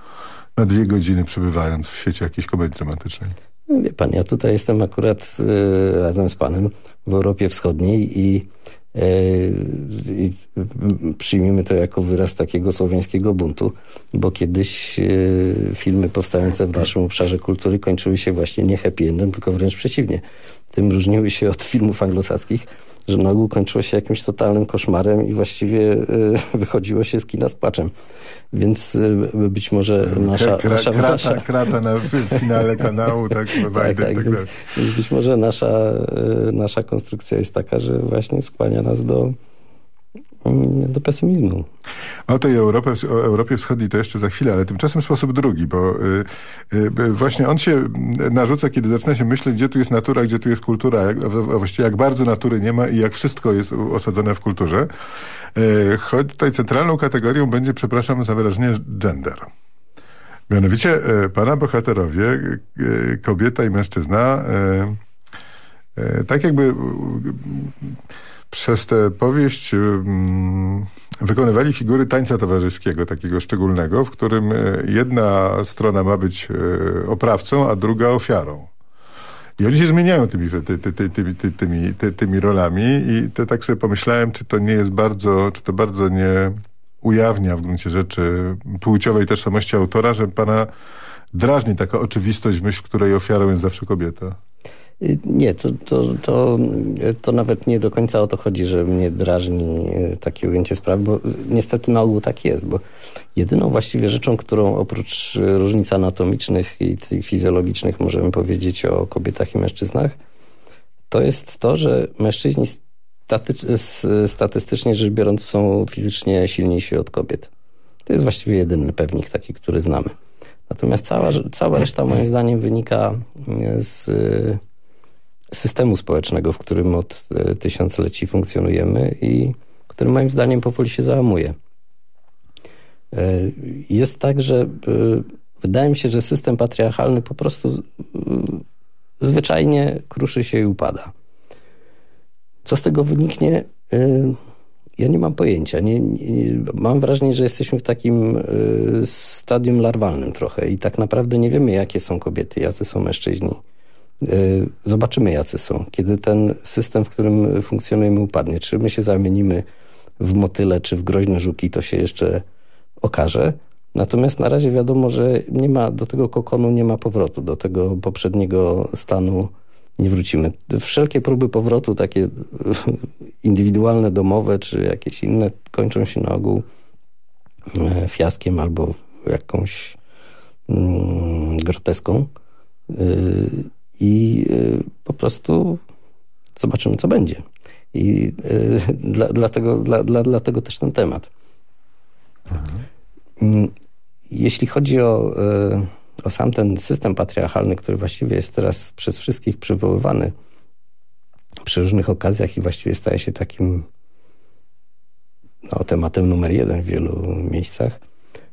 Speaker 12: na dwie godziny przebywając w świecie jakiejś komedii dramatycznej.
Speaker 13: No, Wie pan, ja tutaj jestem akurat y, razem z panem w Europie Wschodniej i, y, i przyjmijmy to jako wyraz takiego słowiańskiego buntu, bo kiedyś y, filmy powstające w naszym obszarze kultury kończyły się właśnie nie happy endem, tylko wręcz przeciwnie. Tym różniły się od filmów anglosaskich, że na ogół kończyło się jakimś totalnym koszmarem i właściwie y, *laughs* wychodziło się z kina z płaczem. *laughs* Więc być może nasza...
Speaker 12: Kra,
Speaker 13: nasza,
Speaker 12: krata,
Speaker 13: nasza
Speaker 12: krata na finale kanału, tak,
Speaker 13: tak, tak,
Speaker 12: tak
Speaker 13: więc, więc być może nasza, nasza konstrukcja jest taka, że właśnie skłania nas do, do pesymizmu.
Speaker 12: O tej Europie, o Europie Wschodniej to jeszcze za chwilę, ale tymczasem sposób drugi, bo y, y, właśnie on się narzuca, kiedy zaczyna się myśleć, gdzie tu jest natura, gdzie tu jest kultura, a właściwie jak bardzo natury nie ma i jak wszystko jest osadzone w kulturze. Y, choć tutaj centralną kategorią będzie, przepraszam za wyrażenie, gender. Mianowicie pana bohaterowie, kobieta i mężczyzna, tak jakby przez tę powieść mm, wykonywali figury tańca towarzyskiego, takiego szczególnego, w którym e, jedna strona ma być e, oprawcą, a druga ofiarą. I oni się zmieniają tymi, ty, ty, ty, tymi, ty, tymi, ty, tymi rolami i to tak sobie pomyślałem, czy to nie jest bardzo, czy to bardzo nie ujawnia w gruncie rzeczy płciowej tożsamości autora, że pana drażni taka oczywistość, myśl której ofiarą jest zawsze kobieta.
Speaker 13: Y, Nie, to, to, to, to nawet nie do końca o to chodzi, że mnie drażni y, takie ujęcie sprawy, bo y, niestety na ogół tak jest, bo jedyną właściwie rzeczą, którą oprócz różnic anatomicznych i fizjologicznych możemy powiedzieć o kobietach i mężczyznach, to jest to, że mężczyźni statystycznie rzecz biorąc są fizycznie silniejsi od kobiet. To jest właściwie jedyny pewnik taki, który znamy. Natomiast cała, cała reszta moim zdaniem wynika z systemu społecznego, w którym od e, tysiącleci funkcjonujemy i który moim zdaniem powoli się załamuje. E, Jest tak, że e, wydaje mi się, że system patriarchalny po prostu zwyczajnie kruszy się i upada. Co z tego wyniknie? Ja nie mam pojęcia. Nie, nie, mam wrażenie, że jesteśmy w takim stadium larwalnym trochę i tak naprawdę nie wiemy, jakie są kobiety, jacy są mężczyźni. E, Zobaczymy, jacy są. Kiedy ten system, w którym funkcjonujemy, upadnie. Czy my się zamienimy w motyle, czy w groźne żuki, to się jeszcze okaże. Natomiast na razie wiadomo, że nie ma do tego kokonu nie ma powrotu, do tego poprzedniego stanu nie wrócimy. Wszelkie próby powrotu, takie *laughs* indywidualne, domowe, czy jakieś inne, kończą się na ogół e, fiaskiem albo jakąś mm, groteską. I y, po prostu zobaczymy, co będzie. I y, dla, dlatego, dla, dla, dlatego też ten temat. Mm, Jeśli chodzi o, y, o sam ten system patriarchalny, który właściwie jest teraz przez wszystkich przywoływany przy różnych okazjach i właściwie staje się takim no, tematem numer jeden w wielu miejscach,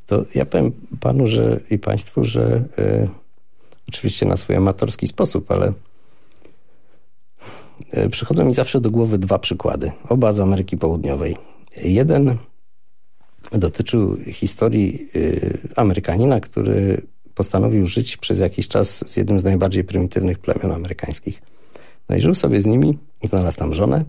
Speaker 13: to ja powiem panu że, i państwu, że y, oczywiście na swój amatorski sposób, ale y, przychodzą mi zawsze do głowy dwa przykłady, oba z Ameryki Południowej. Jeden dotyczył historii y, Amerykanina, który postanowił żyć przez jakiś czas z jednym z najbardziej prymitywnych plemion amerykańskich. No i żył sobie z nimi, znalazł tam żonę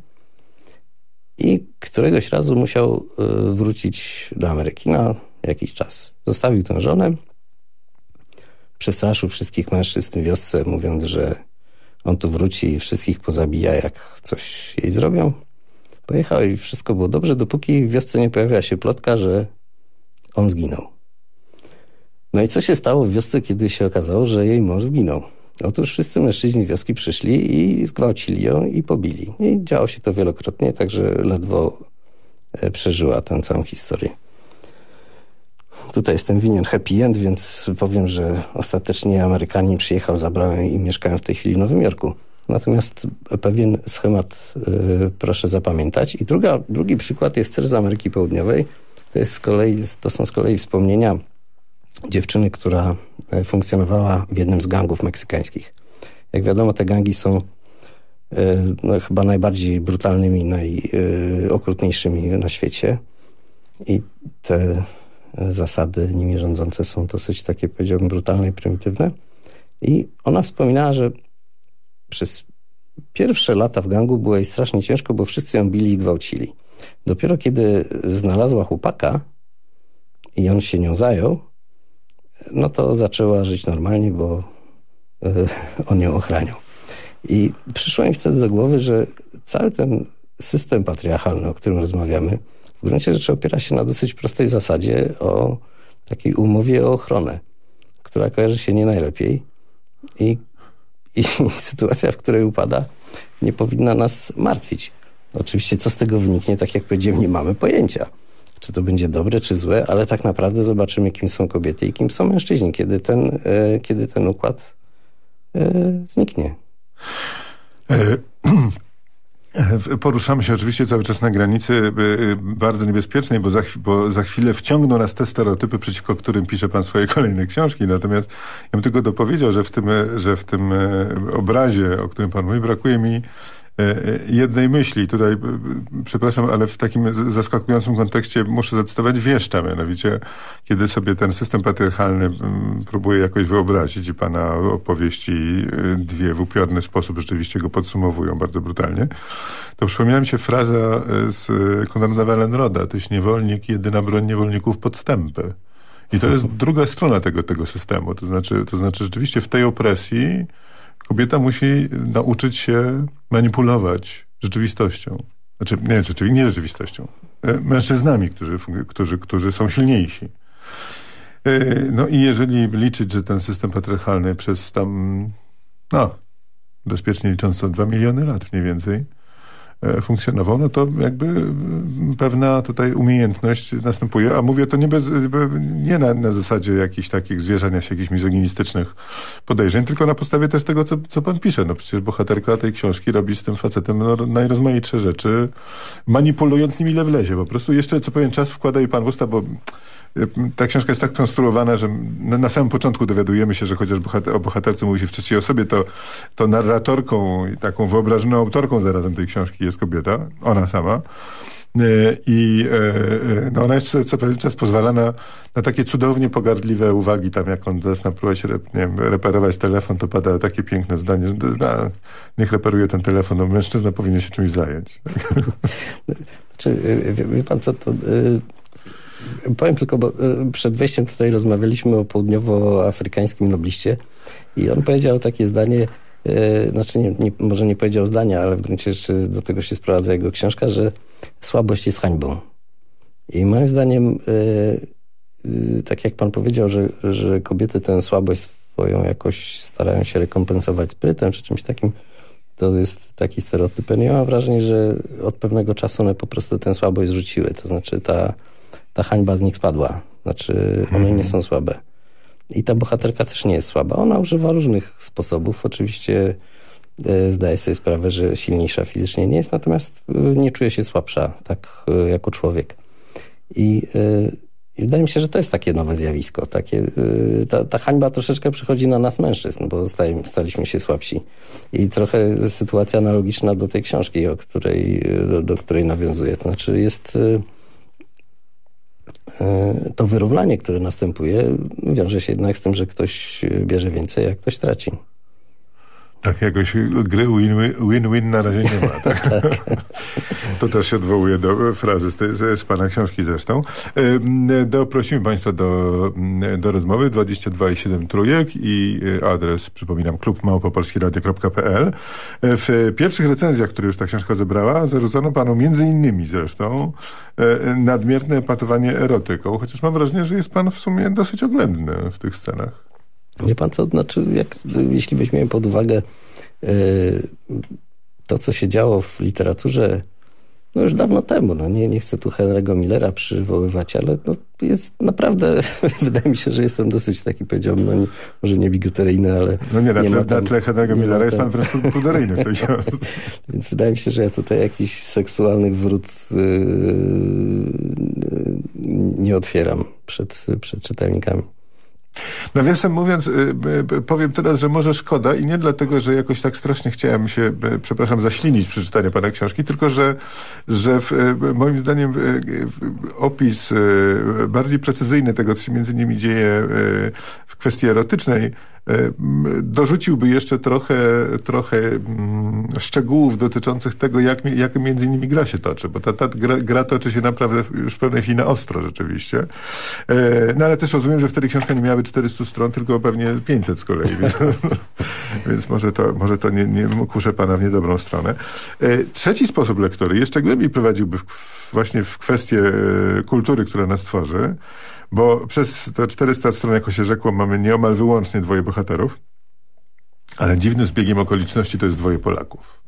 Speaker 13: i któregoś razu musiał y, wrócić do Ameryki na jakiś czas. Zostawił tę żonę, przestraszył wszystkich mężczyzn w wiosce, mówiąc, że on tu wróci i wszystkich pozabija, jak coś jej zrobią. Pojechał i wszystko było dobrze, dopóki w wiosce nie pojawiła się plotka, że on zginął. No i co się stało w wiosce, kiedy się okazało, że jej mąż zginął? Otóż wszyscy mężczyźni wioski przyszli i zgwałcili ją i pobili. I działo się to wielokrotnie, także ledwo e, przeżyła tę całą historię. Tutaj jestem winien happy end, więc powiem, że ostatecznie Amerykanin przyjechał, zabrał ją i mieszkają w tej chwili w Nowym Jorku. Natomiast pewien schemat y, proszę zapamiętać. I druga, drugi przykład jest też z Ameryki Południowej. To, jest z kolei, to są z kolei wspomnienia dziewczyny, która e, funkcjonowała w jednym z gangów meksykańskich. Jak wiadomo, te gangi są e, no, chyba najbardziej brutalnymi, najokrutniejszymi na świecie. I te zasady nimi rządzące są dosyć takie, powiedziałbym, brutalne i prymitywne. I ona wspominała, że przez pierwsze lata w gangu było jej strasznie ciężko, bo wszyscy ją bili i gwałcili. Dopiero kiedy znalazła chłopaka i on się nią zajął, no to zaczęła żyć normalnie, bo y, on ją ochraniał. I przyszło mi wtedy do głowy, że cały ten system patriarchalny, o którym rozmawiamy, w gruncie rzeczy opiera się na dosyć prostej zasadzie o takiej umowie o ochronę, która kojarzy się nie najlepiej i, i *laughs* sytuacja, w której upada, nie powinna nas martwić. Oczywiście, co z tego wyniknie, tak jak powiedziałem, nie mamy pojęcia. Czy to będzie dobre, czy złe, ale tak naprawdę zobaczymy, kim są kobiety i kim są mężczyźni, kiedy ten, e, kiedy ten układ e, zniknie. *clears throat*
Speaker 12: Poruszamy się oczywiście cały czas na granicy e, bardzo niebezpiecznej, bo za, bo za chwilę wciągną nas te stereotypy, przeciwko którym pisze pan swoje *laughs* kolejne książki. Natomiast ja bym tylko dopowiedział, że w tym, e, że w tym obrazie, o którym pan mówi, brakuje mi jednej myśli. Tutaj, e, przepraszam, ale w takim zaskakującym kontekście muszę zacytować wieszcza, mianowicie kiedy sobie ten system patriarchalny próbuję jakoś wyobrazić i pana opowieści e, dwie w upiorny sposób rzeczywiście go podsumowują bardzo brutalnie, to przypomniała mi się fraza e, z Konrada Wallenroda, tyś niewolnik, jedyna broń niewolników podstępy. I to jest druga strona tego, tego systemu. To znaczy, to znaczy rzeczywiście w tej opresji kobieta musi nauczyć się manipulować rzeczywistością. Znaczy, nie, rzeczywi- nie rzeczywistością. E, Mężczyznami, którzy, którzy, którzy są silniejsi. E, No i jeżeli liczyć, że ten system patriarchalny przez tam, no, bezpiecznie licząc to dwa miliony lat mniej więcej, funkcjonował, no to jakby mm, pewna tutaj umiejętność następuje, a mówię to nie, bez, nie na, na zasadzie jakichś takich zwierzania się jakichś mizoginistycznych podejrzeń, tylko na podstawie też tego, co, co pan pisze. No przecież bohaterka tej książki robi z tym facetem no, najrozmaitsze rzeczy, manipulując nim ile wlezie. Po prostu jeszcze co pewien czas wkłada jej pan w usta, bo ta książka jest tak konstruowana, że na, samym początku dowiadujemy się, że chociaż bohater, o bohaterce mówi się w trzeciej osobie, to, to narratorką i taką wyobrażoną autorką zarazem tej książki jest kobieta, ona sama. E, I e, no ona jeszcze co pewien czas pozwala na, na takie cudownie pogardliwe uwagi, tam jak on zaczyna próbować nie wiem, telefon, to pada takie piękne zdanie, że na, niech reperuje ten telefon, no mężczyzna powinien się czymś zająć. *laughs*
Speaker 13: Znaczy, wie, wie pan co, to... Y Powiem tylko, bo e, przed wejściem tutaj rozmawialiśmy o południowoafrykańskim nobliście i on powiedział takie zdanie, e, znaczy nie, nie, może nie powiedział zdania, ale w gruncie rzeczy do tego się sprowadza jego książka, że słabość jest hańbą. I moim zdaniem, e, tak jak pan powiedział, że, że kobiety tę słabość swoją jakoś starają się rekompensować sprytem czy czymś takim, to jest taki stereotyp. Ja mam wrażenie, że od pewnego czasu one po prostu tę słabość zrzuciły. To znaczy ta ta hańba z nich spadła. Znaczy, one nie są słabe. I ta bohaterka też nie jest słaba. Ona używa różnych sposobów. Oczywiście e, zdaje sobie sprawę, że silniejsza fizycznie nie jest, natomiast e, nie czuje się słabsza, tak e, jako człowiek. I, i wydaje mi się, że to jest takie nowe zjawisko. Takie, ta, ta hańba troszeczkę przychodzi na nas mężczyzn, bo staj, staliśmy się słabsi. I trochę sytuacja analogiczna do tej książki, o której, do, do której nawiązuję. To znaczy jest to wyrównanie, które następuje, wiąże się jednak z tym, że ktoś bierze więcej, a ktoś traci.
Speaker 12: Tak, jakoś gry win-win na razie nie ma. Tak? *laughs* to też się odwołuje do frazy z, tej, z pana książki zresztą. Doprosimy państwa do, do rozmowy 22,7 trójek i adres, przypominam, klubmałpopolskiradio.pl. W pierwszych recenzjach, które już ta książka zebrała, zarzucono panu między innymi zresztą e, nadmierne patowanie erotyką, chociaż mam wrażenie, że jest pan w sumie dosyć oględny w tych scenach.
Speaker 13: Wie pan co, znaczy, jak, jeśli weźmiemy pod uwagę yy, to, co się działo w literaturze no już dawno temu, no nie, nie chcę tu Henry'ego Millera przywoływać, ale no jest naprawdę, *laughs* wydaje mi się, że jestem dosyć taki, powiedziałbym, no nie, może nie bigoteryjny, ale...
Speaker 12: No nie, na tle, tam, na tle Henry'ego Millera jest pan wręcz pruderyjny. *laughs*
Speaker 13: Więc wydaje mi się, że ja tutaj jakiś seksualnych wrót yy, nie otwieram przed, przed czytelnikami.
Speaker 12: Nawiasem mówiąc, y, y, powiem teraz, że może szkoda i nie dlatego, że jakoś tak strasznie chciałem się, y, przepraszam, zaślinić przeczytanie pana książki, tylko że, że w, moim zdaniem opis bardziej precyzyjny tego, co się między nimi dzieje w kwestii erotycznej, dorzuciłby jeszcze trochę, trochę mm, szczegółów dotyczących tego, jak, jak między innymi gra się toczy, bo ta, ta gra, gra toczy się naprawdę już w pewnej chwili na ostro rzeczywiście. E, no ale też rozumiem, że wtedy książka nie miałaby 400 stron, tylko pewnie 500 z kolei, więc, *laughs* więc może to, może to nie, nie kuszę pana w niedobrą stronę. E, trzeci sposób lektury jeszcze głębiej prowadziłby w, właśnie w kwestię kultury, która nas tworzy, bo przez te 400 stron, jako się rzekło, mamy nieomal wyłącznie dwoje bohaterów, ale dziwnym zbiegiem okoliczności to jest dwoje Polaków.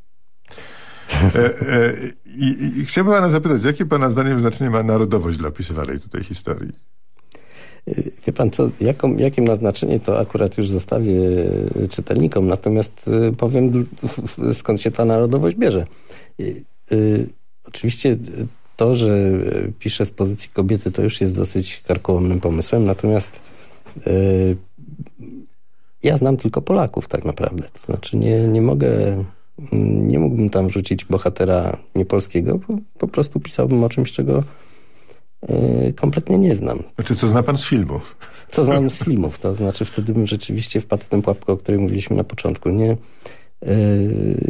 Speaker 12: E, e, i, I chciałbym pana zapytać, jakie pana zdaniem znaczenie ma narodowość dla opisywanej tutaj historii?
Speaker 13: Wie pan co, jaką, jakie ma znaczenie, to akurat już zostawię czytelnikom, natomiast y, powiem skąd się ta narodowość bierze. Oczywiście to, że e, pisze z pozycji kobiety, to już jest dosyć karkołomnym pomysłem, natomiast yy, ja znam tylko Polaków tak naprawdę. To znaczy nie, nie mogę, nie mógłbym tam wrzucić bohatera niepolskiego, bo po prostu pisałbym o czymś, czego yy, kompletnie nie znam.
Speaker 12: Znaczy, co zna pan z filmów?
Speaker 13: Co znam z filmów, to znaczy wtedy bym rzeczywiście wpadł w tę pułapkę, o której mówiliśmy na początku. Nie,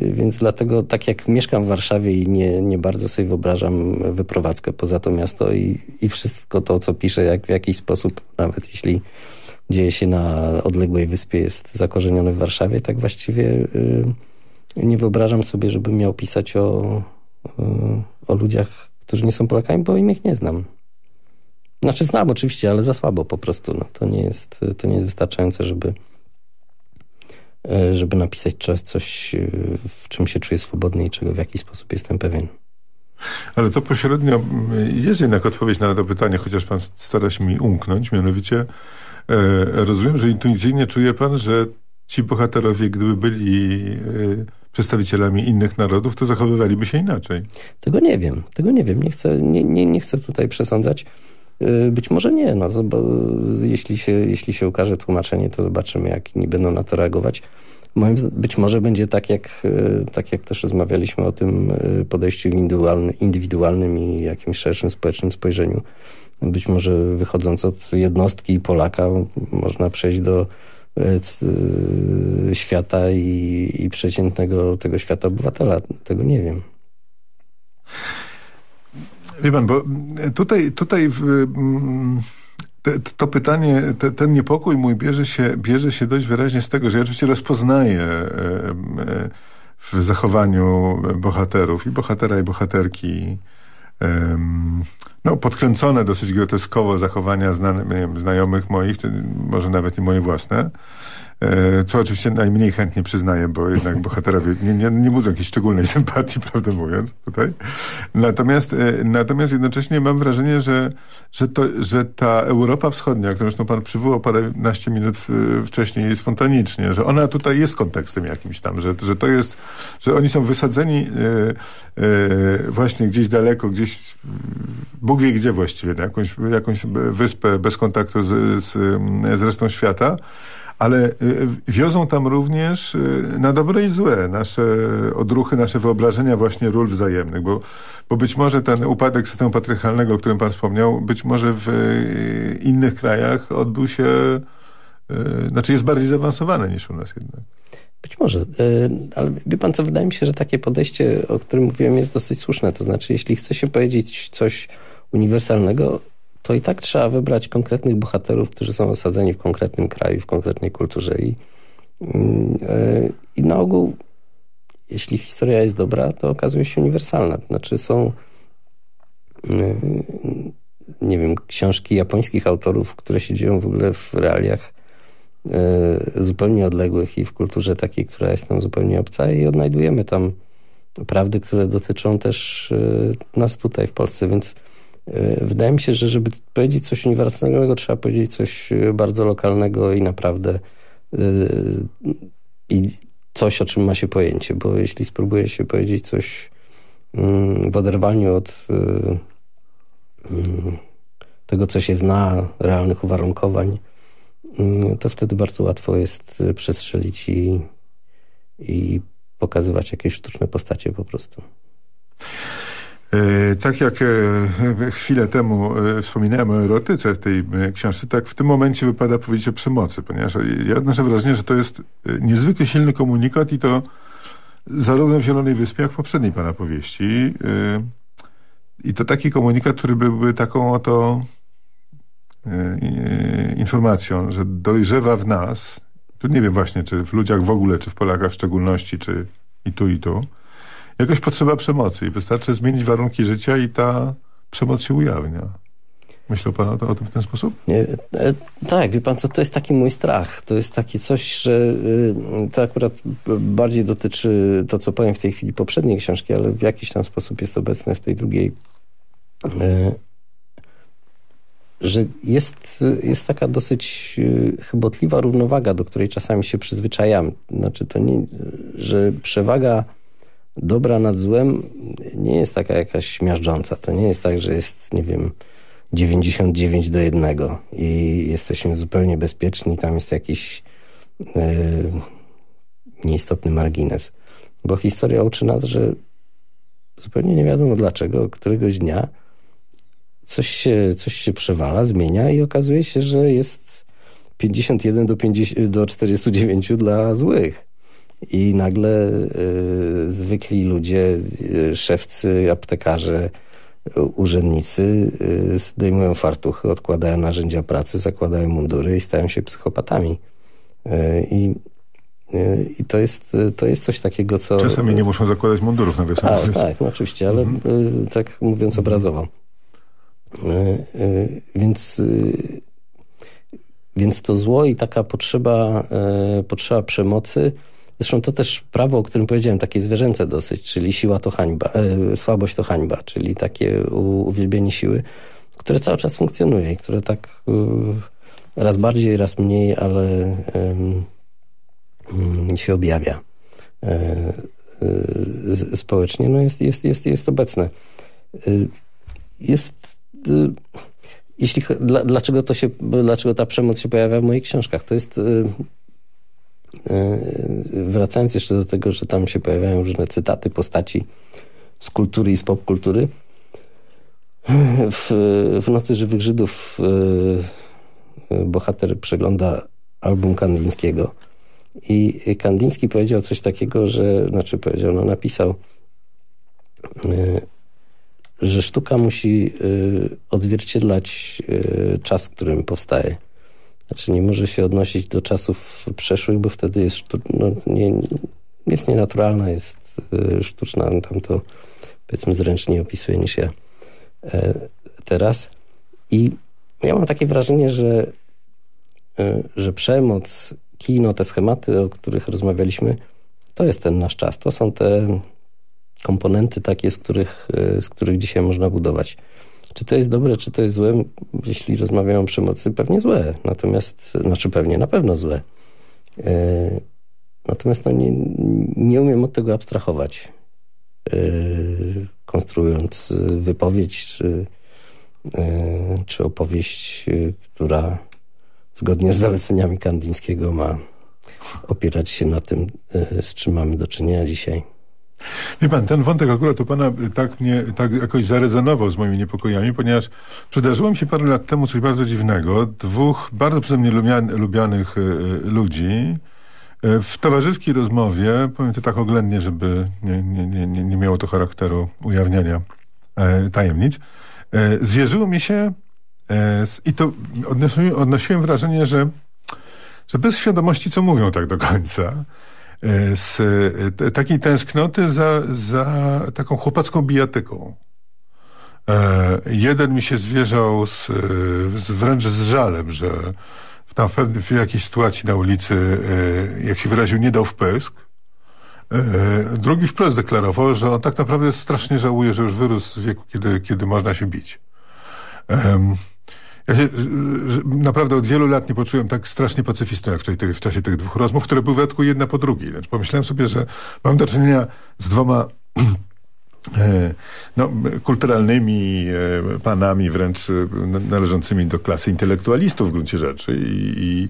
Speaker 13: więc dlatego, tak jak mieszkam w Warszawie i nie, nie bardzo sobie wyobrażam wyprowadzkę poza to miasto i, i wszystko to, co piszę, jak w jakiś sposób, nawet jeśli dzieje się na odległej wyspie, jest zakorzeniony w Warszawie, tak właściwie yy, nie wyobrażam sobie, żebym miał pisać o, yy, o ludziach, którzy nie są Polakami, bo innych nie znam. Znaczy znam oczywiście, ale za słabo po prostu. No, to, nie jest, to nie jest wystarczające, żeby żeby napisać coś, coś, e, w czym się czuję swobodny i czego w jakiś sposób jestem pewien.
Speaker 12: Ale to pośrednio jest jednak odpowiedź na to pytanie, chociaż pan stara się mi umknąć. Mianowicie e, rozumiem, że intuicyjnie czuje pan, że ci bohaterowie, gdyby byli e, przedstawicielami innych narodów, to zachowywaliby się inaczej.
Speaker 13: Tego nie wiem, tego nie wiem. Nie chcę, nie, nie, nie chcę tutaj przesądzać. E, Być może nie, no, jeśli się, jeśli się ukaże tłumaczenie, to zobaczymy, jak inni będą na to reagować. Moim być może będzie tak jak, e, tak, jak też rozmawialiśmy o tym e, podejściu indywidualny, indywidualnym i jakimś szerszym społecznym spojrzeniu. Być może wychodząc od jednostki Polaka, można przejść do świata i, i przeciętnego tego świata obywatela. Tego nie wiem.
Speaker 12: Wie pan, bo tutaj, tutaj w, mm, te, to pytanie, te, ten niepokój mój bierze się, bierze się dość wyraźnie z tego, że ja oczywiście rozpoznaję e, e, w zachowaniu bohaterów i bohatera i bohaterki no, podkręcone dosyć groteskowo zachowania nie wiem, znajomych moich, może nawet i moje własne. E, Co oczywiście najmniej chętnie przyznaję, bo jednak *laughs* bohaterowie nie, nie, nie budzą jakiejś szczególnej sympatii, *laughs* prawdę mówiąc, tutaj. Natomiast, e, natomiast jednocześnie mam wrażenie, że, że, to, że ta Europa Wschodnia, którą zresztą pan przywołał paręnaście minut w- wcześniej spontanicznie, że ona tutaj jest kontekstem jakimś tam, że, że to jest, że oni są wysadzeni e, e, właśnie gdzieś daleko, gdzieś Bóg wie gdzie właściwie, na jakąś, jakąś wyspę bez kontaktu z, z, z resztą świata, ale y, wiozą tam również y, na dobre i złe nasze odruchy, nasze wyobrażenia właśnie ról wzajemnych, bo, bo być może ten upadek systemu patryarchalnego, o którym pan wspomniał, być może w y, innych krajach odbył się, znaczy jest bardziej zaawansowany niż u nas jednak.
Speaker 13: Być może, ale wie pan co, wydaje mi się, że takie podejście, o którym mówiłem, jest dosyć słuszne. To znaczy, jeśli chce się powiedzieć coś uniwersalnego, to i tak trzeba wybrać konkretnych bohaterów, którzy są osadzeni w konkretnym kraju, w konkretnej kulturze. I, mm, y, i na ogół, jeśli historia jest dobra, to okazuje się uniwersalna. To znaczy są y, nie wiem, książki japońskich autorów, które się dzieją w ogóle w realiach e, zupełnie odległych i w kulturze takiej, która jest nam zupełnie obca i odnajdujemy tam prawdy, które dotyczą też nas tutaj w Polsce, więc wydaje mi się, że żeby powiedzieć coś uniwersalnego, trzeba powiedzieć coś e, bardzo lokalnego i naprawdę e, i coś, o czym ma się pojęcie, bo jeśli spróbuje się powiedzieć coś mm, w oderwaniu od e, mm, tego, co się zna, realnych uwarunkowań, mm, to wtedy bardzo łatwo jest przestrzelić i, i pokazywać jakieś sztuczne postacie po prostu.
Speaker 12: E, Tak jak e, chwilę temu e, wspominałem o erotyce w tej książce, tak w tym momencie wypada powiedzieć o przemocy, ponieważ ja odnoszę wrażenie, że to jest niezwykle silny komunikat i to zarówno w Zielonej Wyspie, jak w poprzedniej pana powieści. I to taki komunikat, który byłby taką oto informacją, że dojrzewa w nas, tu nie wiem właśnie, czy w ludziach w ogóle, czy w Polakach w szczególności, czy i tu, i tu, jakaś potrzeba przemocy i wystarczy zmienić warunki życia i ta przemoc się ujawnia. Myślał pan o, to, o tym w ten sposób?
Speaker 13: Nie, e, tak, wie pan co, to jest taki mój strach. To jest takie coś, że y, to akurat bardziej dotyczy to, co powiem w tej chwili poprzedniej książki, ale w jakiś tam sposób jest obecne w tej drugiej. E, że jest, jest taka dosyć y, chybotliwa równowaga, do której czasami się przyzwyczajam. Znaczy to nie, że przewaga dobra nad złem nie jest taka jakaś miażdżąca. To nie jest tak, że jest, nie wiem, 99 do 1 i jesteśmy zupełnie bezpieczni, tam jest jakiś e, nieistotny margines. Bo historia uczy nas, że zupełnie nie wiadomo dlaczego, któregoś dnia coś się, coś się przewala, zmienia i okazuje się, że jest 51 do, 50, do 49 dla złych. I nagle y, zwykli ludzie, y, szewcy, aptekarze, y, urzędnicy y, zdejmują fartuchy, odkładają narzędzia pracy, zakładają mundury i stają się psychopatami. Y, I, y, i to, jest, to jest coś takiego, co...
Speaker 12: Czasami nie muszą zakładać mundurów na
Speaker 13: A, tak, no oczywiście, ale y, tak mówiąc obrazowo. Więc Więc to zło i taka potrzeba, potrzeba przemocy, zresztą to też prawo, o którym powiedziałem, takie zwierzęce dosyć, czyli siła to hańba, e, słabość to hańba, czyli takie uwielbienie siły, które cały czas funkcjonuje i które tak e, raz bardziej, raz mniej, ale mm, się objawia e, e, społecznie, no jest, jest, jest, jest obecne. Y, Jest... Jeśli, dlaczego, to się, dlaczego ta przemoc się pojawia w moich książkach? To jest... y, Wracając jeszcze do tego, że tam się pojawiają różne cytaty postaci z kultury i z popkultury. W, w Nocy Żywych Żydów y, bohater przegląda album Kandińskiego i Kandiński powiedział coś takiego, że, znaczy powiedział, no napisał, y, że sztuka musi odzwierciedlać czas, w którym powstaje. Znaczy nie może się odnosić do czasów przeszłych, bo wtedy jest, no, nie, jest nienaturalna, jest y, sztuczna. On tam to powiedzmy zręcznie opisuje niż ja e, teraz. I ja mam takie wrażenie, że, y, że przemoc, kino, te schematy, o których rozmawialiśmy, to jest ten nasz czas. To są te komponenty takie, z których, z których dzisiaj można budować. Czy to jest dobre, czy to jest złe? Jeśli rozmawiamy o przemocy, pewnie złe. Natomiast, znaczy pewnie, na pewno złe. E, Natomiast no, nie, nie umiem od tego abstrahować. E, Konstruując wypowiedź, czy, e, czy opowieść, która zgodnie z zaleceniami Kandińskiego ma opierać się na tym, z czym mamy do czynienia dzisiaj.
Speaker 12: Wie pan, ten wątek akurat u pana tak mnie tak jakoś zarezonował z moimi niepokojami, ponieważ przydarzyło mi się parę lat temu coś bardzo dziwnego. Dwóch bardzo przeze mnie lubian, lubianych y, y, ludzi y, w towarzyskiej rozmowie, powiem to tak oględnie, żeby nie, nie, nie, nie miało to charakteru ujawniania e, tajemnic, e, zwierzyło mi się e, i to odnosiłem, odnosiłem wrażenie, że, że bez świadomości, co mówią tak do końca, e, z e, takiej tęsknoty za, za taką chłopacką bijatyką. E, jeden mi się zwierzał z, e, z, wręcz z żalem, że tam w, pewnej, w jakiejś sytuacji na ulicy, e, jak się wyraził, nie dał w pysk. E, drugi wprost deklarował, że on tak naprawdę strasznie żałuje, że już wyrósł z wieku, kiedy, kiedy można się bić. Em, ja się naprawdę od wielu lat nie poczułem tak strasznie pacyfistą, jak w, w czasie tych dwóch rozmów, które były tylko jedna po drugiej. Pomyślałem sobie, że mam do czynienia z dwoma *clears throat* no, kulturalnymi e, panami, wręcz e, należącymi do klasy intelektualistów w gruncie rzeczy i, i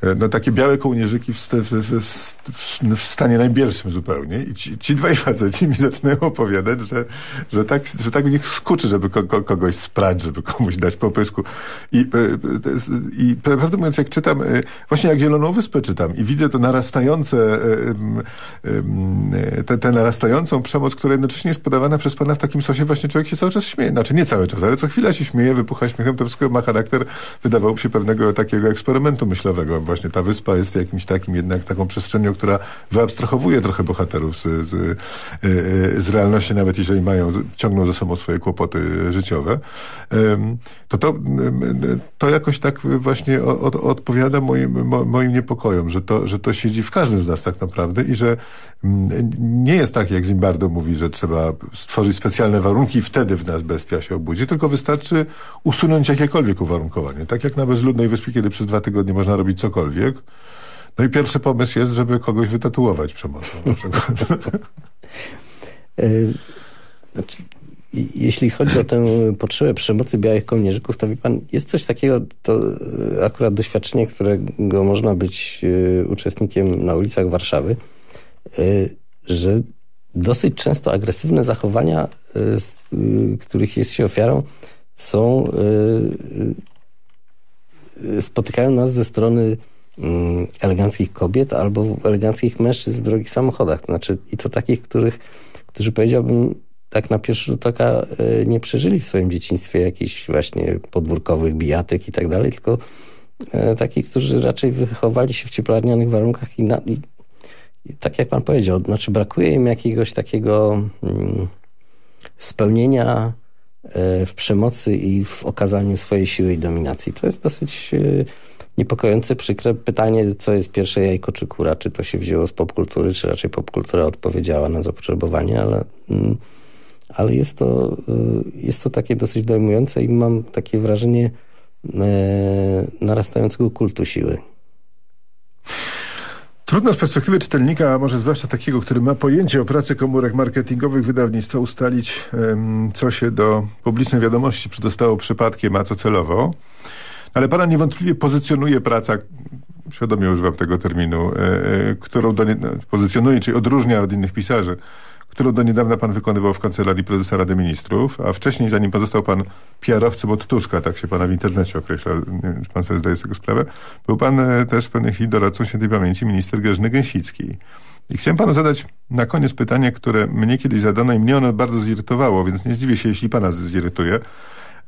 Speaker 12: e, no, takie białe kołnierzyki w, w, w, w, stanie najbielszym zupełnie i ci, ci dwaj faceci mi zaczynają opowiadać, że, że, tak, że tak w nich skuczy, żeby ko, ko, kogoś sprać, żeby komuś dać po pysku. I, e, i prawdę mówiąc, jak czytam, e, właśnie jak Zieloną Wyspę czytam i widzę to narastające, e, e, tę narastającą przemoc, która jednocześnie jest podawana przez pana w takim sosie, właśnie człowiek się cały czas śmieje. Znaczy nie cały czas, ale co chwila się śmieje, wypucha śmiechem, to wszystko ma charakter, wydawałoby się, pewnego takiego eksperymentu myślowego. Właśnie ta wyspa jest jakimś takim jednak taką przestrzenią, która wyabstrahowuje trochę bohaterów z, z, e, e, z realności, nawet jeżeli mają, ciągną ze sobą swoje kłopoty życiowe. To to, to jakoś tak właśnie o- o- odpowiada moim, mo, moim niepokojom, że to, że to siedzi w każdym z nas tak naprawdę i że mm, nie jest tak, jak Zimbardo mówi, że trzeba stworzyć specjalne warunki i wtedy w nas bestia się obudzi, tylko wystarczy usunąć jakiekolwiek uwarunkowanie. Tak jak na bezludnej wyspie, kiedy przez dwa tygodnie można robić cokolwiek. No i pierwszy pomysł jest, żeby kogoś wytatuować przemocą. *laughs*
Speaker 13: E, Znaczy, jeśli chodzi o tę potrzebę przemocy białych kołnierzyków, to wie pan, jest coś takiego, to e, akurat doświadczenie, którego można być e, uczestnikiem na ulicach Warszawy, że dosyć często agresywne zachowania, e, e, których jest się ofiarą, są e, e, spotykają nas ze strony mm, eleganckich kobiet albo eleganckich mężczyzn w drogich samochodach. Znaczy, I to takich, których, którzy powiedziałbym tak na pierwszy rzut oka e, nie przeżyli w swoim dzieciństwie jakichś właśnie podwórkowych bijatyk i tak dalej, tylko takich, którzy raczej wychowali się w cieplarnianych warunkach i, na, i, tak jak pan powiedział, znaczy brakuje im jakiegoś takiego mm, spełnienia e, w przemocy i w okazaniu swojej siły i dominacji. To jest dosyć e, niepokojące, przykre pytanie, co jest pierwsze jajko czy kura, czy to się wzięło z popkultury, czy raczej popkultura odpowiedziała na zapotrzebowanie, ale, mm, ale jest, to, y, jest to takie dosyć dojmujące i mam takie wrażenie e, narastającego kultu siły.
Speaker 12: Trudno z perspektywy czytelnika, a może zwłaszcza takiego, który ma pojęcie o pracy komórek marketingowych wydawnictwa, ustalić, co się do publicznej wiadomości przedostało przypadkiem, a co celowo. Ale pana niewątpliwie pozycjonuje praca, świadomie używam tego terminu, e, e, którą do nie, no, pozycjonuje, czyli odróżnia od innych pisarzy, którą do niedawna pan wykonywał w Kancelarii Prezesa Rady Ministrów, a wcześniej, zanim pozostał pan PR-owcem od Tuska, tak się pana w internecie określa, nie wiem, czy pan sobie zdaje z tego sprawę, był pan e, też w pewnej chwili doradcą świętej pamięci minister Grażyny Gęsickiej. I chciałem panu zadać na koniec pytanie, które mnie kiedyś zadano i mnie ono bardzo zirytowało, więc nie zdziwię się, jeśli pana zirytuje.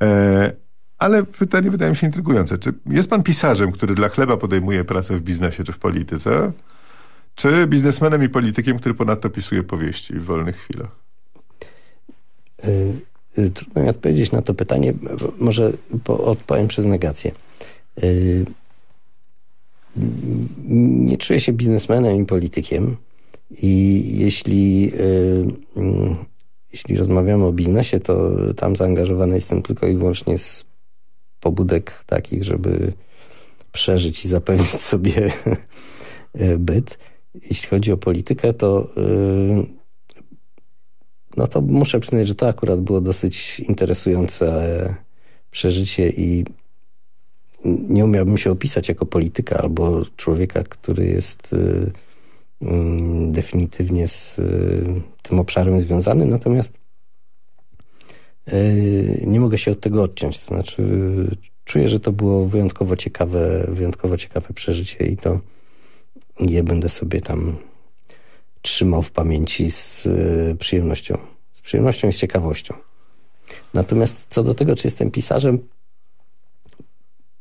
Speaker 12: E, ale pytanie wydaje mi się intrygujące. Czy jest pan pisarzem, który dla chleba podejmuje pracę w biznesie czy w polityce? Czy biznesmenem i politykiem, który ponadto pisuje powieści w wolnych chwilach?
Speaker 13: Y, y, Trudno mi odpowiedzieć na to pytanie. Może po, odpowiem przez negację. Y, Nie czuję się biznesmenem i politykiem. I jeśli, jeśli rozmawiamy o biznesie, to tam zaangażowany jestem tylko i wyłącznie z pobudek takich, żeby przeżyć i zapewnić *laughs* sobie byt. Jeśli chodzi o politykę, to y, no to muszę przyznać, że to akurat było dosyć interesujące e, przeżycie i nie umiałbym się opisać jako polityka albo człowieka, który jest y, mm, definitywnie z y, tym obszarem związany, natomiast nie mogę się od tego odciąć. To znaczy czuję, że to było wyjątkowo ciekawe, wyjątkowo ciekawe przeżycie i to je będę sobie tam trzymał w pamięci z y, przyjemnością. Z przyjemnością i z ciekawością. Natomiast co do tego, czy jestem pisarzem,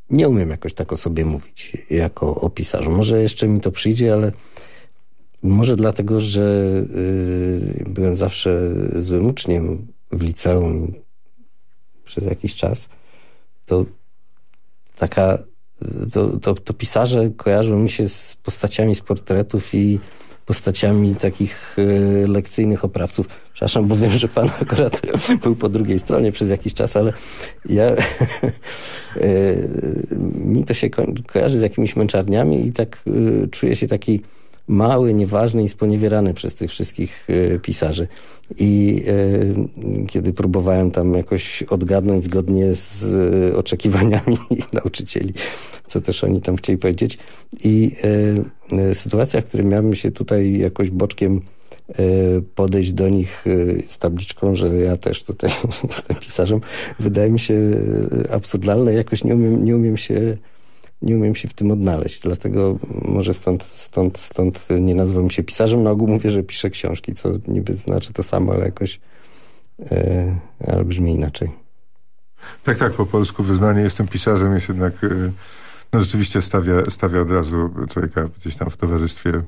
Speaker 13: nie umiem jakoś tak o sobie mówić, jako o pisarzu. Może jeszcze mi to przyjdzie, ale może dlatego, że y, byłem zawsze złym uczniem w liceum przez jakiś czas, to taka to, to, to pisarze kojarzą mi się z postaciami z portretów i postaciami takich e, lekcyjnych oprawców. Przepraszam, bo wiem, że pan *laughs* akurat był po drugiej stronie przez jakiś czas, ale ja *laughs* e, mi to się ko kojarzy z jakimiś męczarniami i tak e, czuję się taki mały, nieważny i sponiewierany przez tych wszystkich e, pisarzy. I e, kiedy próbowałem tam jakoś odgadnąć zgodnie z e, oczekiwaniami *laughs* nauczycieli, co też oni tam chcieli powiedzieć. I sytuacja, w której miałem się tutaj jakoś boczkiem podejść do nich z tabliczką, że ja też tutaj *laughs* jestem pisarzem, wydaje mi się absurdalne. Jakoś nie umiem, nie umiem się nie umiem się w tym odnaleźć, dlatego może stąd, stąd, stąd nie nazywam się pisarzem. Na ogół mówię, że piszę książki, co niby znaczy to samo, ale jakoś e, ale brzmi inaczej.
Speaker 12: Tak, tak, po polsku wyznanie jestem pisarzem jest jednak, y, no rzeczywiście stawia, stawia od razu człowieka gdzieś tam w towarzystwie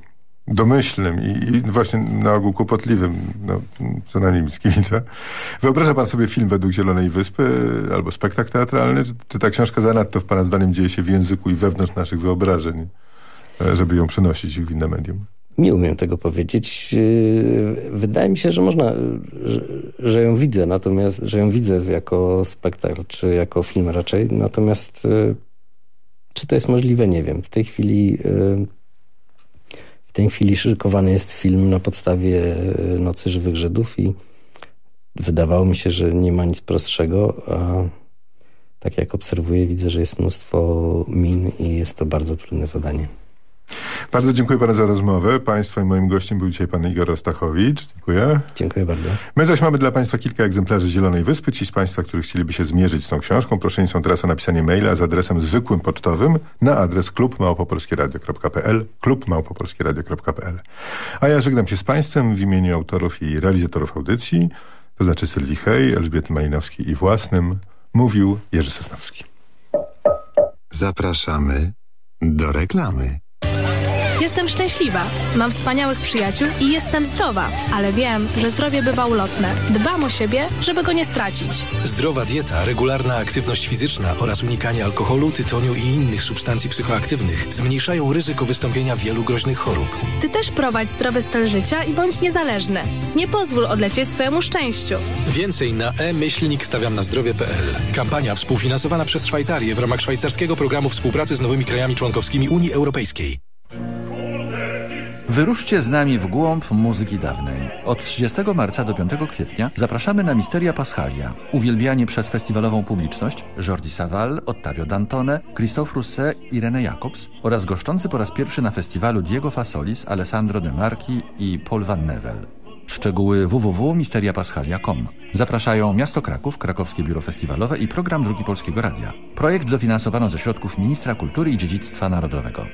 Speaker 12: domyślnym i, i właśnie na ogół kłopotliwym, no, co na nim Mickiewicza. Wyobraża pan sobie film według Zielonej Wyspy albo spektakl teatralny? Czy, czy ta książka zanadto w pana zdaniem dzieje się w języku i wewnątrz naszych wyobrażeń, e, żeby ją przenosić w inne medium?
Speaker 13: Nie umiem tego powiedzieć. Yy, Wydaje mi się, że można, że, że ją widzę, natomiast, że ją widzę jako spektakl, czy jako film raczej. Natomiast czy to jest możliwe, nie wiem. W tej chwili tej chwili szykowany jest film na podstawie yy, Nocy Żywych Żydów i wydawało mi się, że nie ma nic prostszego, a tak jak obserwuję, widzę, że jest mnóstwo min i jest to bardzo trudne zadanie.
Speaker 12: Bardzo dziękuję panu za rozmowę. Państwa i moim gościem był dzisiaj pan Igor Ostachowicz. Dziękuję.
Speaker 13: Dziękuję bardzo.
Speaker 12: My zaś mamy dla Państwa kilka egzemplarzy Zielonej Wyspy. Ci z Państwa, którzy chcieliby się zmierzyć z tą książką, proszę są teraz o napisanie maila z adresem zwykłym pocztowym na adres klubmałpopolskieradio.pl klubmałpopolskieradio.pl A ja żegnam się z Państwem w imieniu autorów i realizatorów audycji, to znaczy Sylwii Hej, Elżbiety Malinowskiej i własnym, mówił Jerzy Sosnowski.
Speaker 9: Zapraszamy do reklamy. Ah! *laughs*
Speaker 14: Jestem szczęśliwa, mam wspaniałych przyjaciół i jestem zdrowa, ale wiem, że zdrowie bywa ulotne. Dbam o siebie, żeby go nie stracić.
Speaker 15: Zdrowa dieta, regularna aktywność fizyczna oraz unikanie alkoholu, tytoniu i innych substancji psychoaktywnych zmniejszają ryzyko wystąpienia wielu groźnych chorób.
Speaker 14: Ty też prowadź zdrowy styl życia i bądź niezależny. Nie pozwól odlecieć swojemu szczęściu.
Speaker 15: Więcej na e-myślnik stawiam na zdrowie.pl. Kampania współfinansowana przez Szwajcarię w ramach szwajcarskiego programu współpracy z nowymi krajami członkowskimi Unii Europejskiej.
Speaker 16: Wyruszcie z nami w głąb muzyki dawnej. Od 30 marca do 5 kwietnia zapraszamy na Misteria Paschalia. Uwielbianie przez festiwalową publiczność Jordi Savall, Ottavio Dantone, Christophe Rousset i René Jacobs oraz goszczący po raz pierwszy na festiwalu Diego Fasolis, Alessandro De Marchi i Paul Van Nevel. Szczegóły www.misteriapaschalia.com. Zapraszają Miasto Kraków, Krakowskie Biuro Festiwalowe i Program Drugi Polskiego Radia. Projekt dofinansowano ze środków Ministra Kultury i Dziedzictwa Narodowego.